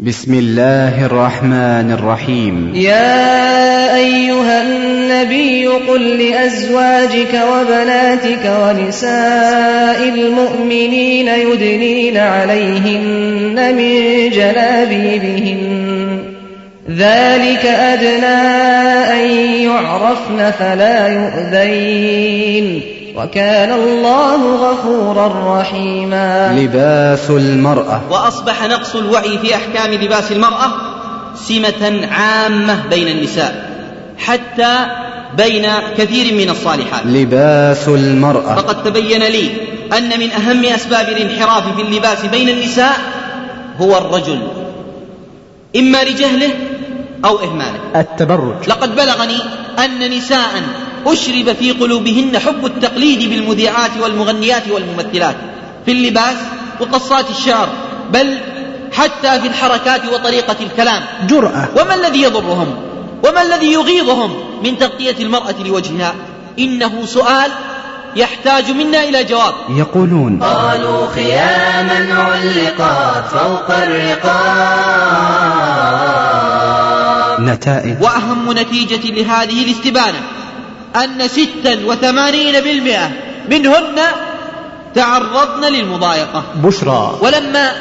بسم الله الرحمن الرحيم يا أيها النبي قل لأزواجك وبناتك ونساء المؤمنين يدنين عليهن من جلابيبهن ذلك أدنى أن يعرفن فلا يؤذين وكان الله غفورا رحيما. لباس المرأة. وأصبح نقص الوعي في أحكام لباس المرأة سمة عامة بين النساء حتى بين كثير من الصالحات. لباس المرأة. فقد تبين لي أن من أهم أسباب الانحراف في اللباس بين النساء هو الرجل إما لجهله أو إهماله. التبرج. لقد بلغني أن نساء أشرب في قلوبهن حب التقليد بالمذيعات والمغنيات والممثلات في اللباس وقصات الشعر بل حتى في الحركات وطريقة الكلام. جرأة. وما الذي يضرهم؟ وما الذي يغيظهم من تغطية المرأة لوجهها؟ إنه سؤال يحتاج منا إلى جواب. يقولون قالوا خياما علقت فوق الرقاب. نتائج. وأهم نتيجة لهذه الاستبانة أن ستا وثمانين بالمئة. منهن تعرضن للمضايقة. بشرى. ولما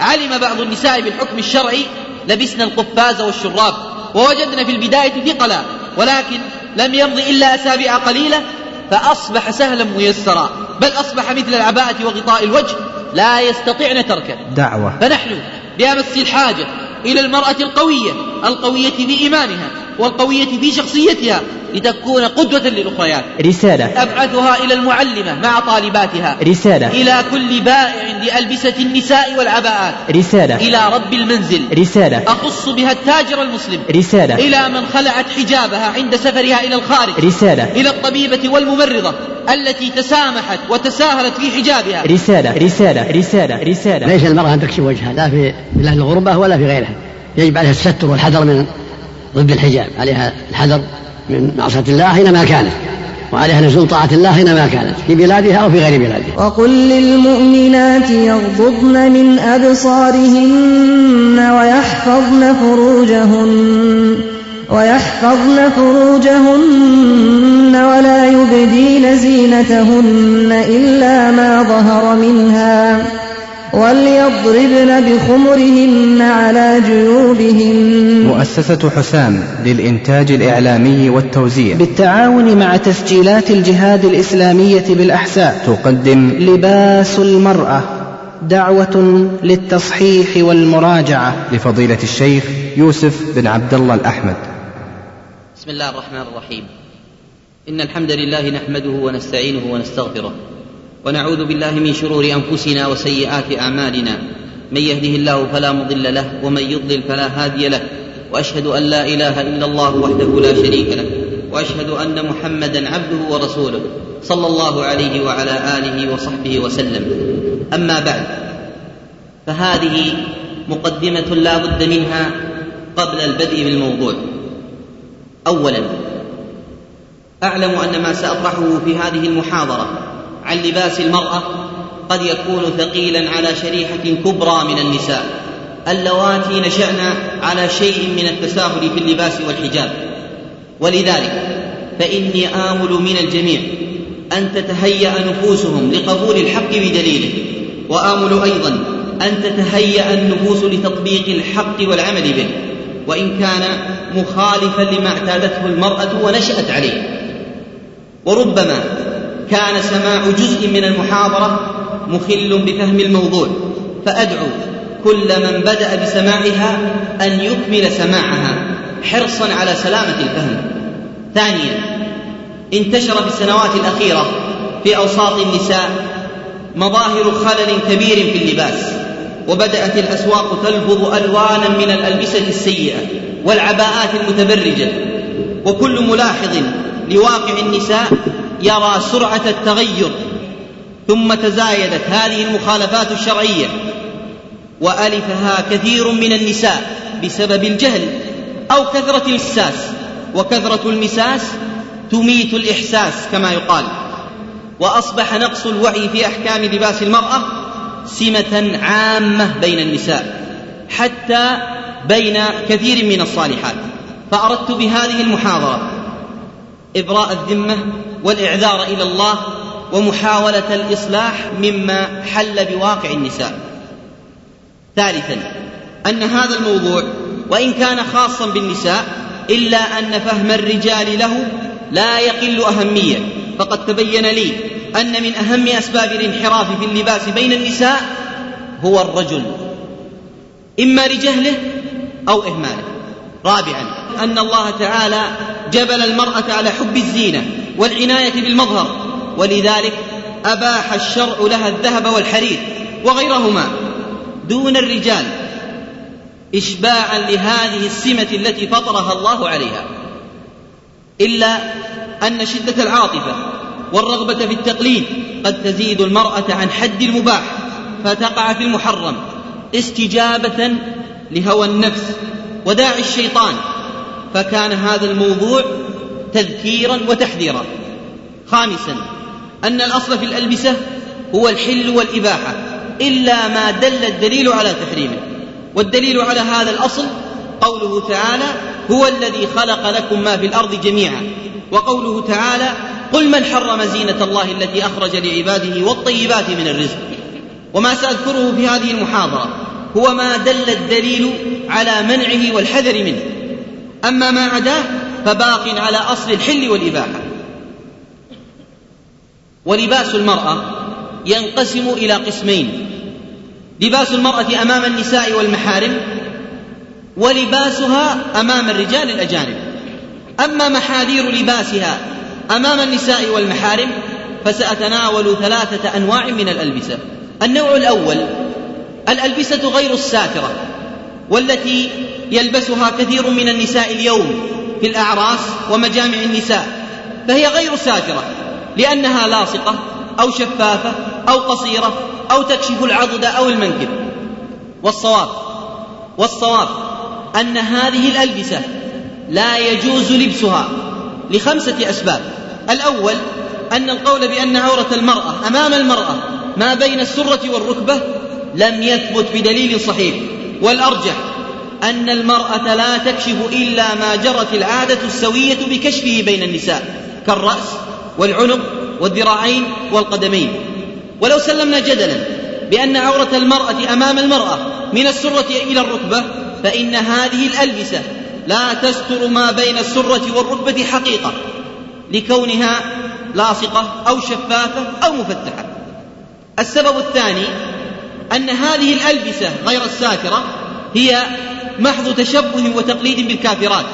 علم بعض النساء بالحكم الشرعي لبسنا القفاز والشراب ووجدنا في البداية ثقلا ولكن لم يمض إلا أسابيع قليلة فأصبح سهلا ميسرا. بل أصبح مثل العباءة وغطاء الوجه لا يستطيعن تركه. دعوة. فنحن بأمس الحاجة إلى المرأة القوية القوية في إيمانها والقوية في شخصيتها لتكون قدوة للأخريات رسالة. أبعثها إلى المعلمة مع طالباتها. رسالة. إلى كل بائع لألبسة النساء والعباءات. رسالة. إلى رب المنزل. رسالة. أخص بها التاجر المسلم. رسالة. إلى من خلعت حجابها عند سفرها إلى الخارج. رسالة. إلى الطبيبة والممرضة التي تسامحت وتساهلت في حجابها. رسالة. رسالة. رسالة. رسالة. ليس المرأة أن تكشف وجهها لا في في الغربة ولا في غيرها. يجب عليها الستر والحذر من ضد الحجاب عليها الحذر من معصية الله حينما كانت وعليها لزوم طاعة الله حينما كانت في بلادها أو في غير بلادها. وقل للمؤمنات يغضضن من أبصارهن ويحفظن فروجهن ويحفظن فروجهن ولا يبدين زينتهن إلا ما ظهر منها. وليضربن بخمرهن على جيوبهن. مؤسسة حسام للإنتاج الإعلامي والتوزيع. بالتعاون مع تسجيلات الجهاد الإسلامية بالأحساء. تقدم لباس المرأة دعوة للتصحيح والمراجعة. لفضيلة الشيخ يوسف بن عبد الله الأحمد. بسم الله الرحمن الرحيم. إن الحمد لله نحمده ونستعينه ونستغفره. ونعوذ بالله من شرور أنفسنا وسيئات أعمالنا. من يهده الله فلا مضل له ومن يضلل فلا هادي له. وأشهد أن لا إله إلا الله وحده لا شريك له. وأشهد أن محمدا عبده ورسوله صلى الله عليه وعلى آله وصحبه وسلم. أما بعد فهذه مقدمة لا بد منها قبل البدء بالموضوع. أولا أعلم أن ما سأطرحه في هذه المحاضرة عن لباس المرأة قد يكون ثقيلا على شريحة كبرى من النساء. اللواتي نشأن على شيء من التساهل في اللباس والحجاب. ولذلك فإني آمل من الجميع أن تتهيأ نفوسهم لقبول الحق بدليله وآمل أيضا أن تتهيأ النفوس لتطبيق الحق والعمل به وإن كان مخالفا لما اعتادته المرأة ونشأت عليه. وربما كان سماع جزء من المحاضرة مخل بفهم الموضوع فأدعو كل من بدأ بسماعها أن يكمل سماعها حرصا على سلامة الفهم. ثانيا انتشر في السنوات الأخيرة في أوساط النساء مظاهر خلل كبير في اللباس وبدأت الأسواق تلفظ ألوانا من الألبسة السيئة والعباءات المتبرجة وكل ملاحظ لواقع النساء يرى سرعة التغير ثم تزايدت هذه المخالفات الشرعية وألفها كثير من النساء بسبب الجهل أو كثرة المساس وكثرة المساس تميت الإحساس كما يقال. وأصبح نقص الوعي في أحكام لباس المرأة سمة عامة بين النساء حتى بين كثير من الصالحات. فأردت بهذه المحاضرة إبراء الذمة والإعذار إلى الله ومحاولة الإصلاح مما حل بواقع النساء. ثالثا أن هذا الموضوع وإن كان خاصا بالنساء إلا أن فهم الرجال له لا يقل أهمية. فقد تبين لي أن من أهم أسباب الانحراف في اللباس بين النساء هو الرجل إما لجهله أو إهماله. رابعا أن الله تعالى جبل المرأة على حب الزينة والعناية بالمظهر ولذلك أباح الشرع لها الذهب والحرير وغيرهما دون الرجال إشباعا لهذه السمة التي فطرها الله عليها إلا أن شدة العاطفة والرغبة في التقليد قد تزيد المرأة عن حد المباح فتقع في المحرم استجابة لهوى النفس وداعي الشيطان فكان هذا الموضوع تذكيرا وتحذيرا. خامسا أن الأصل في الألبسة هو الحل والإباحة إلا ما دل الدليل على تحريمه. والدليل على هذا الأصل قوله تعالى هو الذي خلق لكم ما في الأرض جميعا وقوله تعالى قل من حرم زينة الله التي أخرج لعباده والطيبات من الرزق وما سأذكره في هذه المحاضرة هو ما دل الدليل على منعه والحذر منه. أما ما عداه فباق على أصل الحل والإباحة. ولباس المرأة ينقسم إلى قسمين. لباس المرأة أمام النساء والمحارم ولباسها أمام الرجال الأجانب. أما محاذير لباسها أمام النساء والمحارم فسأتناول ثلاثة أنواع من الألبسة. النوع الأول الألبسة غير الساترة والتي يلبسها كثير من النساء اليوم في الأعراس ومجامع النساء فهي غير ساترة لأنها لاصقة أو شفافة أو قصيرة أو تكشف العضد أو المنكب. والصواب والصواب أن هذه الألبسة لا يجوز لبسها لخمسة أسباب. الأول أن القول بأن عورة المرأة أمام المرأة ما بين السرة والركبة لم يثبت بدليل صحيح. والأرجح أن المرأة لا تكشف إلا ما جرت العادة السوية بكشفه بين النساء كالرأس والعنق والذراعين والقدمين. ولو سلمنا جدلا بأن عورة المرأة أمام المرأة من السرة إلى الركبة فإن هذه الألبسة لا تستر ما بين السرة والركبة حقيقة لكونها لاصقة أو شفافة أو مفتحة. السبب الثاني أن هذه الألبسة غير الساترة هي محض تشبه وتقليد بالكافرات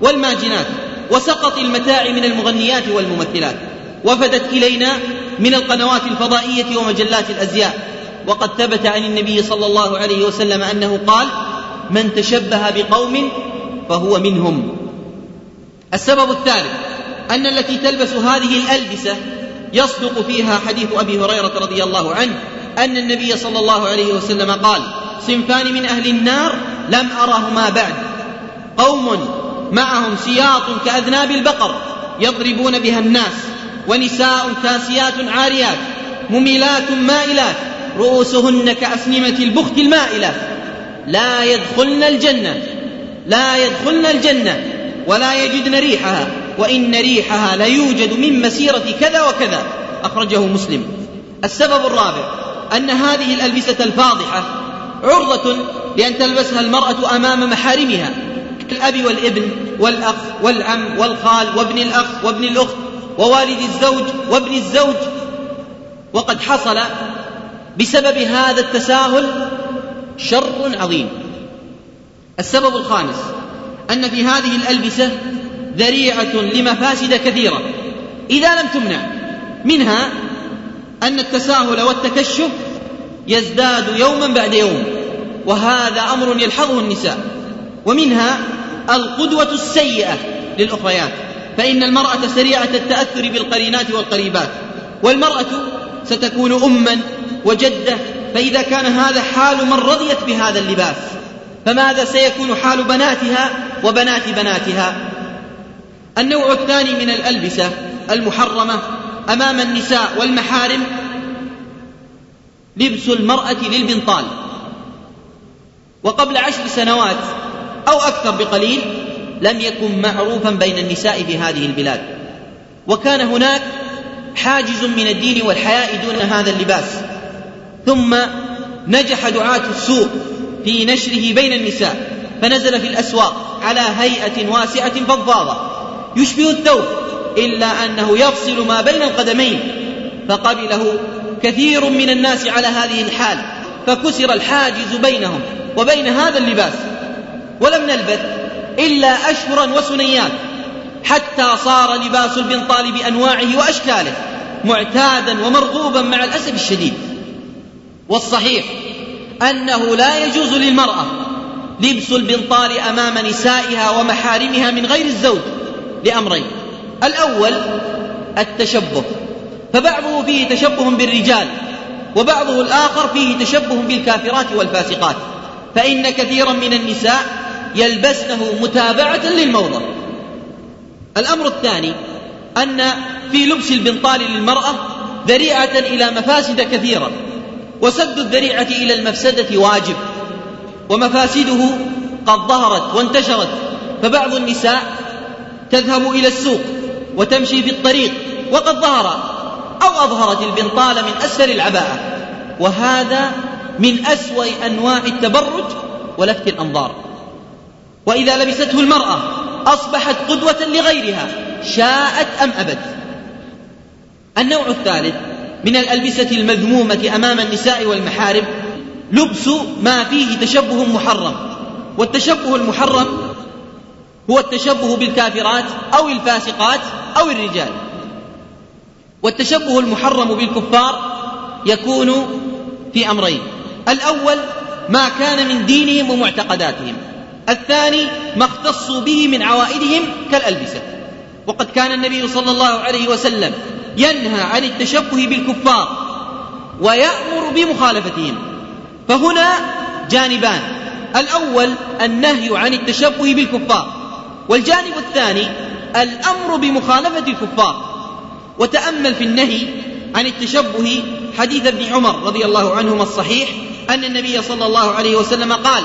والماجنات وسقط المتاع من المغنيات والممثلات وفدت إلينا من القنوات الفضائية ومجلات الأزياء. وقد ثبت عن النبي صلى الله عليه وسلم أنه قال من تشبه بقوم فهو منهم. السبب الثالث أن التي تلبس هذه الألبسة يصدق فيها حديث أبي هريرة رضي الله عنه أن النبي صلى الله عليه وسلم قال صنفان من أهل النار لم أرهما بعد. قوم معهم سياط كأذناب البقر يضربون بها الناس ونساء كاسيات عاريات مميلات مائلات رؤوسهن كأسنمة البخت المائلة. لا يدخلن الجنة لا يدخلن الجنة ولا يجدن ريحها وإن ريحها ليوجد من مسيرة كذا وكذا. أخرجه مسلم. السبب الرابع أن هذه الألبسة الفاضحة عرضة لأن تلبسها المرأة أمام محارمها الأب والابن والأخ والعم والخال وابن الأخ وابن الأخت ووالد الزوج وابن الزوج. وقد حصل بسبب هذا التساهل شر عظيم. السبب الخامس أن في هذه الألبسة ذريعة لمفاسد كثيرة. إذا لم تمنع منها أن التساهل والتكشف يزداد يوما بعد يوم وهذا أمر يلحظه النساء. ومنها القدوة السيئة للأخريات فإن المرأة سريعة التأثر بالقرينات والقريبات والمرأة ستكون أما وجدة فإذا كان هذا حال من رضيت بهذا اللباس فماذا سيكون حال بناتها وبنات بناتها؟ النوع الثاني من الألبسة المحرمة أمام النساء والمحارم لبس المرأة للبنطال. وقبل عشر سنوات أو أكثر بقليل لم يكن معروفا بين النساء في هذه البلاد. وكان هناك حاجز من الدين والحياء دون هذا اللباس. ثم نجح دعاة السوء في نشره بين النساء فنزل في الأسواق على هيئة واسعة فضاضة. يشبه الثوب إلا أنه يفصل ما بين القدمين فقبله كثير من الناس على هذه الحال فكسر الحاجز بينهم وبين هذا اللباس. ولم نلبث إلا أشهرا وسنيات حتى صار لباس البنطال بأنواعه وأشكاله معتادا ومرغوبا مع الأسف الشديد. والصحيح أنه لا يجوز للمرأة لبس البنطال أمام نسائها ومحارمها من غير الزوج لأمرين. الأول التشبه فبعضه فيه تشبه بالرجال وبعضه الآخر فيه تشبه بالكافرات والفاسقات فإن كثيرا من النساء يلبسنه متابعة للموضة الأمر الثاني أن في لبس البنطال للمرأة ذريعة إلى مفاسد كثيرة وسد الذريعة إلى المفسدة واجب ومفاسده قد ظهرت وانتشرت فبعض النساء تذهب إلى السوق وتمشي في الطريق وقد ظهر أو أظهرت البنطال من أسفل العباءة. وهذا من أسوأ أنواع التبرج ولفت الأنظار. وإذا لبسته المرأة أصبحت قدوة لغيرها شاءت أم أبت؟ النوع الثالث من الألبسة المذمومة أمام النساء والمحارم لبس ما فيه تشبه محرم. والتشبه المحرم هو التشبه بالكافرات أو الفاسقات أو الرجال. والتشبه المحرم بالكفار يكون في أمرين. الأول ما كان من دينهم ومعتقداتهم. الثاني ما اختصوا به من عوائدهم كالألبسة. وقد كان النبي صلى الله عليه وسلم ينهى عن التشبه بالكفار ويأمر بمخالفتهم. فهنا جانبان. الأول النهي عن التشبه بالكفار. والجانب الثاني الأمر بمخالفة الكفار. وتأمل في النهي عن التشبه حديث ابن عمر رضي الله عنهما الصحيح أن النبي صلى الله عليه وسلم قال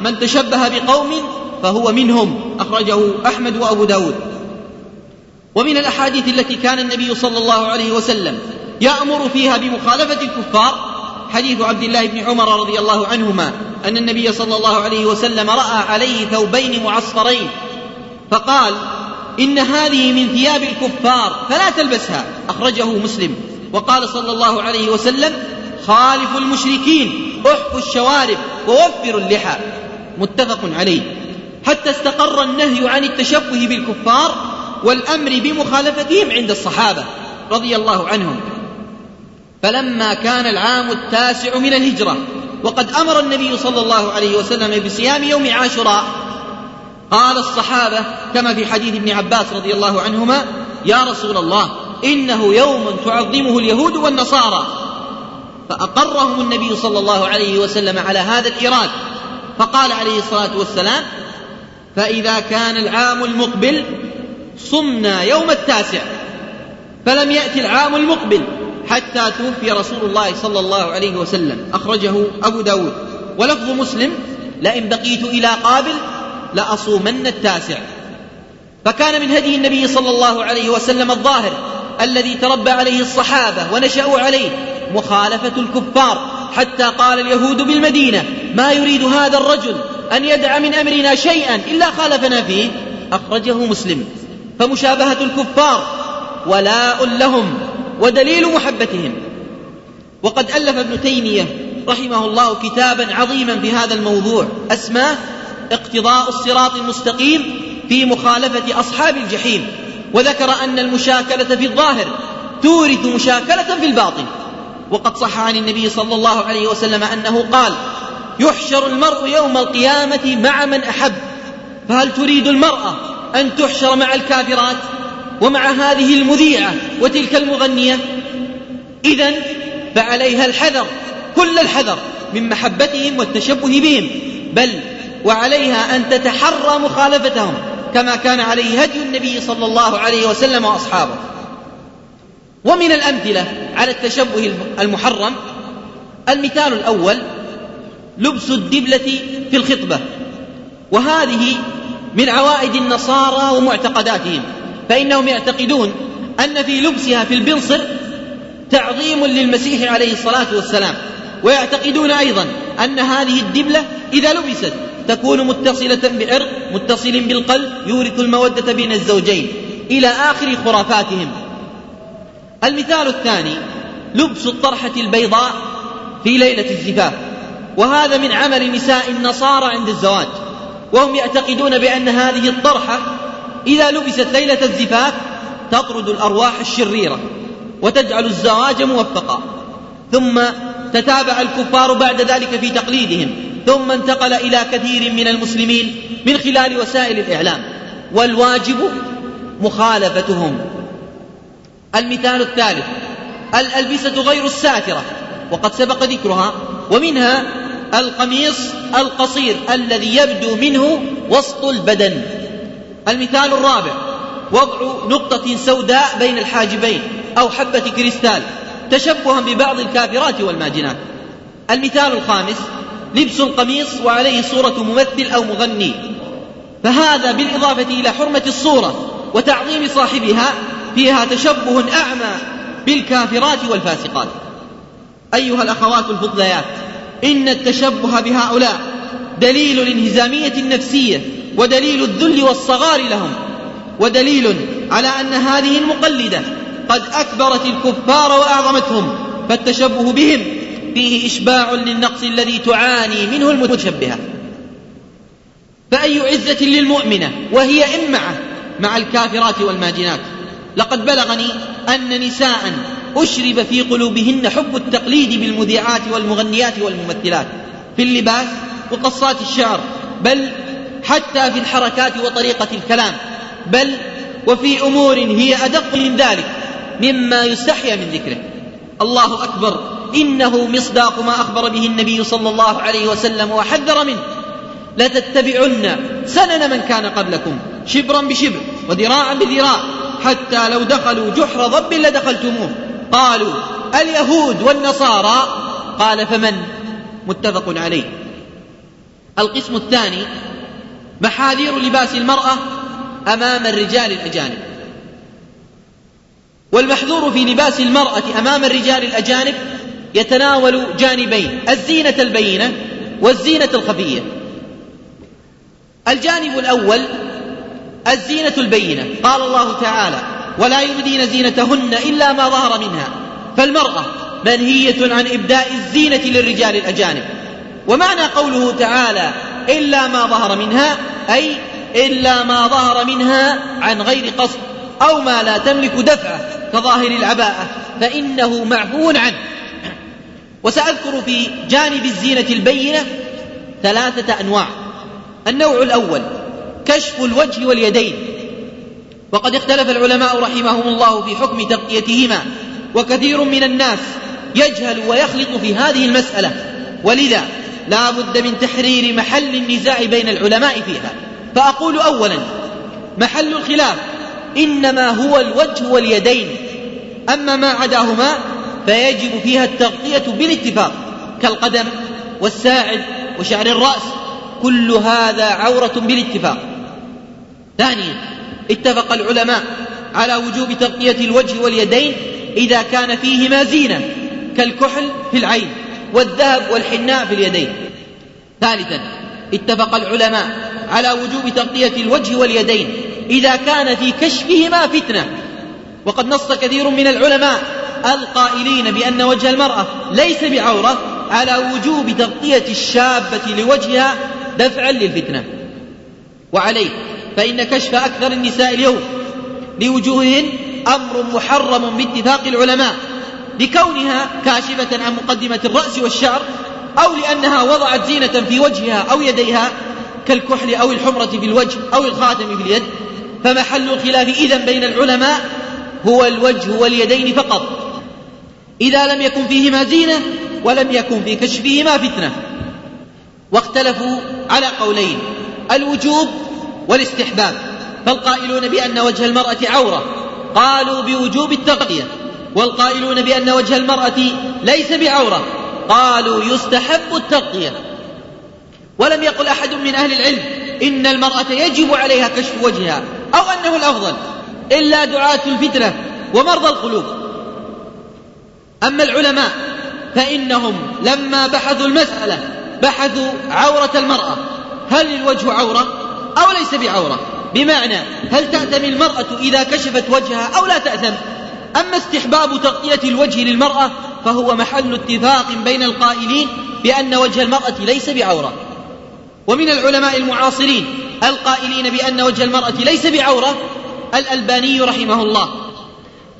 من تشبه بقوم فهو منهم. أخرجه أحمد وأبو داود. ومن الأحاديث التي كان النبي صلى الله عليه وسلم يأمر فيها بمخالفة الكفار حديث عبد الله بن عمر رضي الله عنهما أن النبي صلى الله عليه وسلم رأى عليه ثوبين معصفرين فقال إن هذه من ثياب الكفار فلا تلبسها. أخرجه مسلم. وقال صلى الله عليه وسلم خالفوا المشركين أحفوا الشوارب ووفروا اللحى. متفق عليه. حتى استقر النهي عن التشبه بالكفار والأمر بمخالفتهم عند الصحابة رضي الله عنهم. فلما كان العام التاسع من الهجرة وقد أمر النبي صلى الله عليه وسلم بصيام يوم عاشوراء قال الصحابة كما في حديث ابن عباس رضي الله عنهما يا رسول الله إنه يوم تعظمه اليهود والنصارى. فأقرهم النبي صلى الله عليه وسلم على هذا الإيراد. فقال عليه الصلاة والسلام فإذا كان العام المقبل صمنا يوم التاسع. فلم يأتي العام المقبل حتى توفي رسول الله صلى الله عليه وسلم. أخرجه أبو داود. ولفظ مسلم لئن بقيت إلى قابل لأصومن التاسع. فكان من هدي النبي صلى الله عليه وسلم الظاهر الذي تربى عليه الصحابة ونشأوا عليه مخالفة الكفار حتى قال اليهود بالمدينة ما يريد هذا الرجل أن يدع من أمرنا شيئا إلا خالفنا فيه. أخرجه مسلم. فمشابهة الكفار ولاء لهم ودليل محبتهم. وقد ألف ابن تيمية رحمه الله كتابا عظيما في هذا الموضوع. أسماه اقتضاء الصراط المستقيم في مخالفة أصحاب الجحيم. وذكر أن المشاكلة في الظاهر تورث مشاكلة في الباطن. وقد صح عن النبي صلى الله عليه وسلم أنه قال يحشر المرء يوم القيامة مع من أحب. فهل تريد المرأة أن تحشر مع الكافرات ومع هذه المذيعة وتلك المغنية؟ إذا فعليها الحذر كل الحذر من محبتهم والتشبه بهم. بل وعليها أن تتحرى مخالفتهم كما كان عليه هدي النبي صلى الله عليه وسلم وأصحابه. ومن الأمثلة على التشبه المحرم المثال الأول لبس الدبلة في الخطبة. وهذه من عوائد النصارى ومعتقداتهم فإنهم يعتقدون أن في لبسها في البنصر تعظيم للمسيح عليه الصلاة والسلام. ويعتقدون أيضا أن هذه الدبلة إذا لبست تكون متصلة بعرق متصل بالقلب يورث المودة بين الزوجين إلى آخر خرافاتهم. المثال الثاني لبس الطرحة البيضاء في ليلة الزفاف. وهذا من عمل نساء النصارى عند الزواج. وهم يعتقدون بأن هذه الطرحة إذا لبست ليلة الزفاف تطرد الأرواح الشريرة وتجعل الزواج موفقا. ثم تتابع الكفار بعد ذلك في تقليدهم. ثم انتقل إلى كثير من المسلمين من خلال وسائل الإعلام. والواجب مخالفتهم. المثال الثالث. الألبسة غير الساترة. وقد سبق ذكرها. ومنها القميص القصير الذي يبدو منه وسط البدن. المثال الرابع. وضع نقطة سوداء بين الحاجبين أو حبة كريستال. تشبها ببعض الكافرات والماجنات. المثال الخامس. لبس القميص وعليه صورة ممثل أو مغني. فهذا بالإضافة إلى حرمة الصورة وتعظيم صاحبها فيها تشبه أعمى بالكافرات والفاسقات. أيها الأخوات الفضليات إن التشبه بهؤلاء دليل الانهزامية النفسية ودليل الذل والصغار لهم ودليل على أن هذه المقلدة قد أكبرت الكفار وأعظمتهم فالتشبه بهم فيه إشباع للنقص الذي تعاني منه المتشبهة. فأي عزة للمؤمنة وهي إمعة مع الكافرات والماجنات؟ لقد بلغني أن نساء أشرب في قلوبهن حب التقليد بالمذيعات والمغنيات والممثلات في اللباس وقصات الشعر بل حتى في الحركات وطريقة الكلام بل وفي أمور هي أدق من ذلك مما يستحيا من ذكره. الله أكبر. إنه مصداق ما أخبر به النبي صلى الله عليه وسلم وحذر منه. لتتبعن سنن من كان قبلكم شبرا بشبر وذراعا بذراع حتى لو دخلوا جحر ضب لدخلتموه. قالوا اليهود والنصارى؟ قال فمن؟ متفق عليه. القسم الثاني محاذير لباس المرأة أمام الرجال الأجانب. والمحذور في لباس المرأة أمام الرجال الأجانب يتناول جانبين الزينة البينة والزينة الخفية. الجانب الأول الزينة البينة. قال الله تعالى ولا يبدين زينتهن إلا ما ظهر منها. فالمرأة منهية عن إبداء الزينة للرجال الأجانب. ومعنى قوله تعالى إلا ما ظهر منها أي إلا ما ظهر منها عن غير قصد أو ما لا تملك دفعه كظاهر العباءة فإنه معفو عنه. وسأذكر في جانب الزينة البينة ثلاثة أنواع. النوع الأول كشف الوجه واليدين. وقد اختلف العلماء رحمهم الله في حكم تغطيتهما وكثير من الناس يجهل ويخلط في هذه المسألة. ولذا لا بد من تحرير محل النزاع بين العلماء فيها. فأقول أولا محل الخلاف إنما هو الوجه واليدين. أما ما عداهما فيجب فيها التغطية بالاتفاق كالقدم والساعد وشعر الرأس. كل هذا عورة بالاتفاق. ثانيا اتفق العلماء على وجوب تغطية الوجه واليدين إذا كان فيهما زينة كالكحل في العين والذهب والحناء في اليدين. ثالثا اتفق العلماء على وجوب تغطية الوجه واليدين إذا كان في كشفهما فتنة. وقد نص كثير من العلماء القائلين بأن وجه المرأة ليس بعورة على وجوب تغطية الشابة لوجهها دفعا للفتنة. وعليه فإن كشف أكثر النساء اليوم لوجوههن أمر محرم باتفاق العلماء لكونها كاشفة عن مقدمة الرأس والشعر أو لأنها وضعت زينة في وجهها أو يديها كالكحل أو الحمرة في الوجه أو الخاتم في اليد. فمحل الخلاف إذا بين العلماء هو الوجه واليدين فقط. إذا لم يكن فيهما زينة ولم يكن في كشفهما فتنة. واختلفوا على قولين الوجوب والاستحباب. فالقائلون بأن وجه المرأة عورة. قالوا بوجوب التغطية. والقائلون بأن وجه المرأة ليس بعورة. قالوا يستحب التغطية. ولم يقل أحد من أهل العلم إن المرأة يجب عليها كشف وجهها أو أنه الأفضل إلا دعاة الفتنة ومرضى القلوب. أما العلماء فإنهم لما بحثوا المسألة بحثوا عورة المرأة. هل الوجه عورة أو ليس بعورة؟ بمعنى هل تأثم المرأة إذا كشفت وجهها أو لا تأثم أما استحباب تغطية الوجه للمرأة فهو محل اتفاق بين القائلين بأن وجه المرأة ليس بعورة. ومن العلماء المعاصرين القائلين بأن وجه المرأة ليس بعورة الألباني رحمه الله.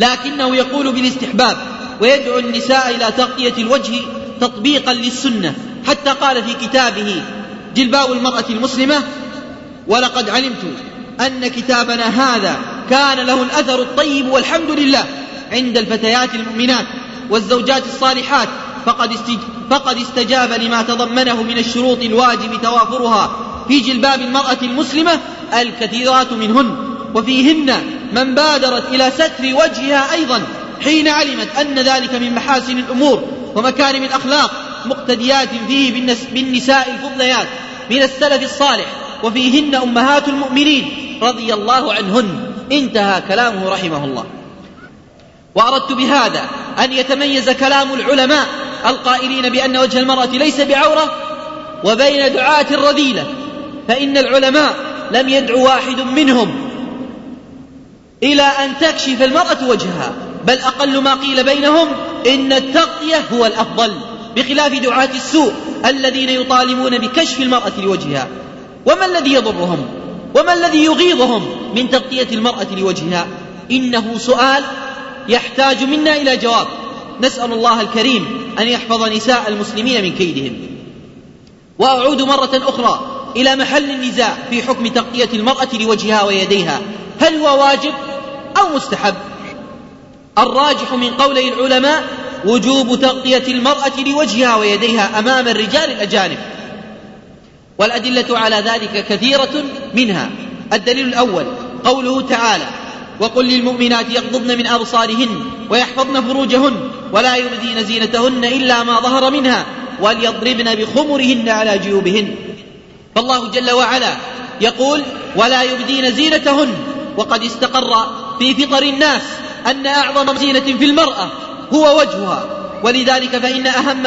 لكنه يقول بالاستحباب ويدعو النساء إلى تغطية الوجه تطبيقا للسنة. حتى قال في كتابه جلباب المرأة المسلمة ولقد علمت أن كتابنا هذا كان له الأثر الطيب والحمد لله عند الفتيات المؤمنات والزوجات الصالحات. فقد, فقد استجاب لما تضمنه من الشروط الواجب توافرها في جلباب المرأة المسلمة الكثيرات منهن. وفيهن من بادرت إلى ستر وجهها أيضا حين علمت أن ذلك من محاسن الأمور ومكارم الأخلاق مقتديات فيه بالنساء الفضليات من السلف الصالح وفيهن أمهات المؤمنين رضي الله عنهن. انتهى كلامه رحمه الله. وأردت بهذا أن يتميز كلام العلماء القائلين بأن وجه المرأة ليس بعورة وبين دعاة الرذيلة فإن العلماء لم يدعو واحد منهم إلى أن تكشف المرأة وجهها. بل أقل ما قيل بينهم إن التغطية هو الأفضل بخلاف دعاة السوء الذين يطالبون بكشف المرأة لوجهها. وما الذي يضرهم؟ وما الذي يغيظهم من تغطية المرأة لوجهها؟ إنه سؤال يحتاج منا إلى جواب. نسأل الله الكريم أن يحفظ نساء المسلمين من كيدهم. وأعود مرة أخرى إلى محل النزاع في حكم تغطية المرأة لوجهها ويديها. هل هو واجب أو مستحب؟ الراجح من قولي العلماء وجوب تغطية المرأة لوجهها ويديها أمام الرجال الأجانب. والأدلة على ذلك كثيرة منها. الدليل الأول قوله تعالى وقل للمؤمنات يغضضن من أبصارهن ويحفظن فروجهن ولا يبدين زينتهن إلا ما ظهر منها وليضربن بخمرهن على جيوبهن. فالله جل وعلا يقول ولا يبدين زينتهن. وقد استقر في فطر الناس أن أعظم زينة في المرأة هو وجهها ولذلك فإن أهم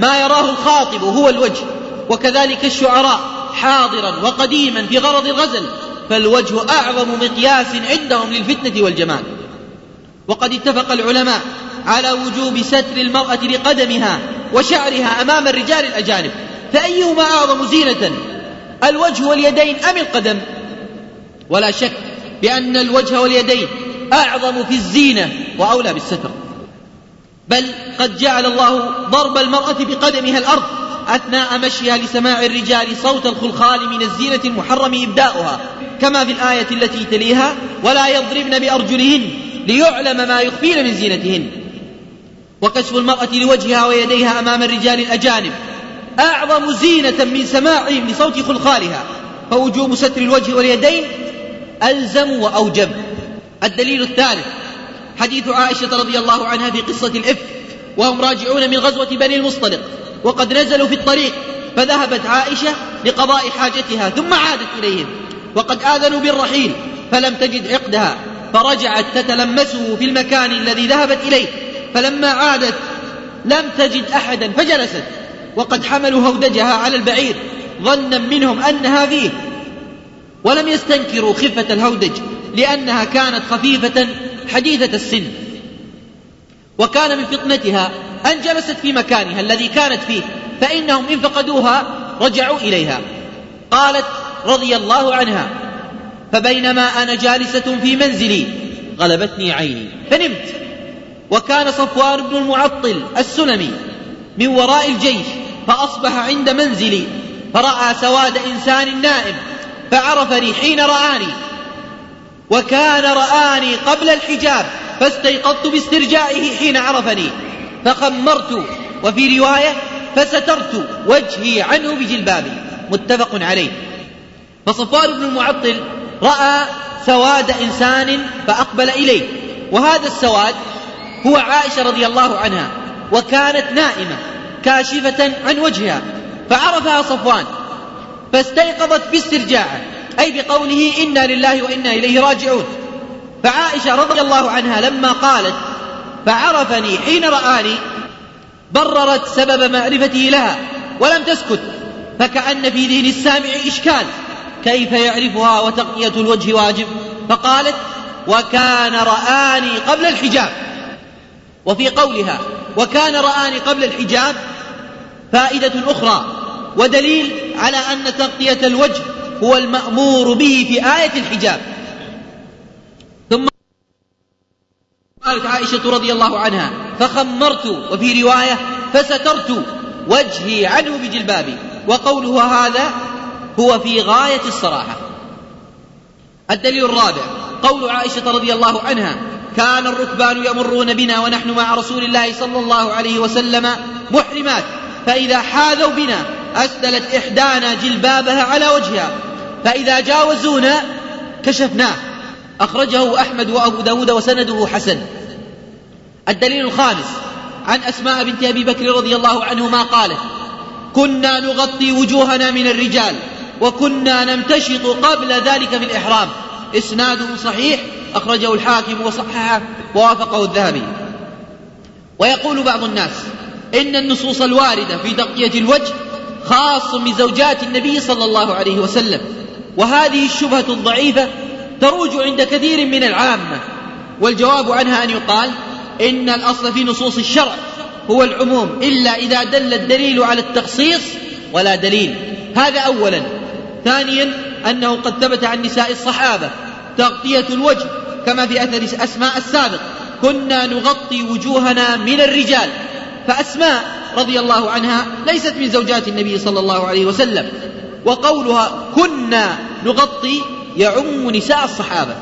ما يراه الخاطب هو الوجه وكذلك الشعراء حاضرا وقديما في غرض الغزل فالوجه أعظم مقياس عندهم للفتنة والجمال. وقد اتفق العلماء على وجوب ستر المرأة لقدمها وشعرها أمام الرجال الأجانب فأيهما أعظم زينة الوجه واليدين أم القدم؟ ولا شك بأن الوجه واليدين أعظم في الزينة وأولى بالستر. بل قد جعل الله ضرب المرأة بقدمها الأرض أثناء مشيها لسماع الرجال صوت الخلخال من الزينة المحرم إبداؤها كما في الآية التي تليها ولا يضربن بأرجلهن ليعلم ما يخفين من زينتهن. وكشف المرأة لوجهها ويديها أمام الرجال الأجانب أعظم زينة من سماعهم لصوت خلخالها. فوجوب ستر الوجه واليدين ألزم وأوجب. الدليل الثالث حديث عائشة رضي الله عنها في قصة الإفك وهم راجعون من غزوة بني المصطلق وقد نزلوا في الطريق فذهبت عائشة لقضاء حاجتها ثم عادت إليهم وقد آذنوا بالرحيل فلم تجد عقدها فرجعت تتلمسه في المكان الذي ذهبت إليه فلما عادت لم تجد أحدا فجلست وقد حملوا هودجها على البعير ظنا منهم أنها فيه ولم يستنكروا خفة الهودج. لأنها كانت خفيفة حديثة السن. وكان من فطنتها أن جلست في مكانها الذي كانت فيه فإنهم إن فقدوها رجعوا إليها. قالت رضي الله عنها فبينما أنا جالسة في منزلي غلبتني عيني فنمت. وكان صفوان بن المعطل السلمي من وراء الجيش فأصبح عند منزلي فرأى سواد إنسان نائم فعرفني حين رآني. وكان رآني قبل الحجاب فاستيقظت باسترجائه حين عرفني. فخمرت وفي رواية فسترت وجهي عنه بجلبابي متفق عليه. فصفوان بن المعطل رأى سواد إنسان فأقبل إليه. وهذا السواد هو عائشة رضي الله عنها وكانت نائمة كاشفة عن وجهها فعرفها صفوان فاستيقظت باسترجاعه. أي بقوله إنا لله وإنا إليه راجعون. فعائشة رضي الله عنها لما قالت فعرفني حين رآني بررت سبب معرفته لها ولم تسكت فكأن في ذهن السامع إشكال كيف يعرفها وتغطية الوجه واجب؟ فقالت وكان رآني قبل الحجاب. وفي قولها وكان رآني قبل الحجاب فائدة أخرى ودليل على أن تغطية الوجه هو المأمور به في آية الحجاب. ثم قالت عائشة رضي الله عنها فخمرت وفي رواية فسترت وجهي عنه بجلبابي. وقوله هذا هو في غاية الصراحة. الدليل الرابع قول عائشة رضي الله عنها كان الركبان يمرون بنا ونحن مع رسول الله صلى الله عليه وسلم محرمات فإذا حاذوا بنا أسدلت إحدانا جلبابها على وجهها. فإذا جاوزونا كشفناه. أخرجه أحمد وأبو داود وسنده حسن. الدليل الخامس عن أسماء بنت أبي بكر رضي الله عنهما قالت كنا نغطي وجوهنا من الرجال وكنا نمتشط قبل ذلك في الإحرام. إسناده صحيح أخرجه الحاكم وصححه ووافقه الذهبي. ويقول بعض الناس إن النصوص الواردة في تغطية الوجه خاص بزوجات النبي صلى الله عليه وسلم. وهذه الشبهة الضعيفة تروج عند كثير من العامة والجواب عنها أن يقال إن الأصل في نصوص الشرع هو العموم إلا إذا دل الدليل على التخصيص ولا دليل. هذا أولا. ثانيا أنه قد ثبت عن نساء الصحابة تغطية الوجه كما في أثر أسماء السابق. كنا نغطي وجوهنا من الرجال. فأسماء رضي الله عنها ليست من زوجات النبي صلى الله عليه وسلم. وقولها كنا نغطي يعم نساء الصحابة.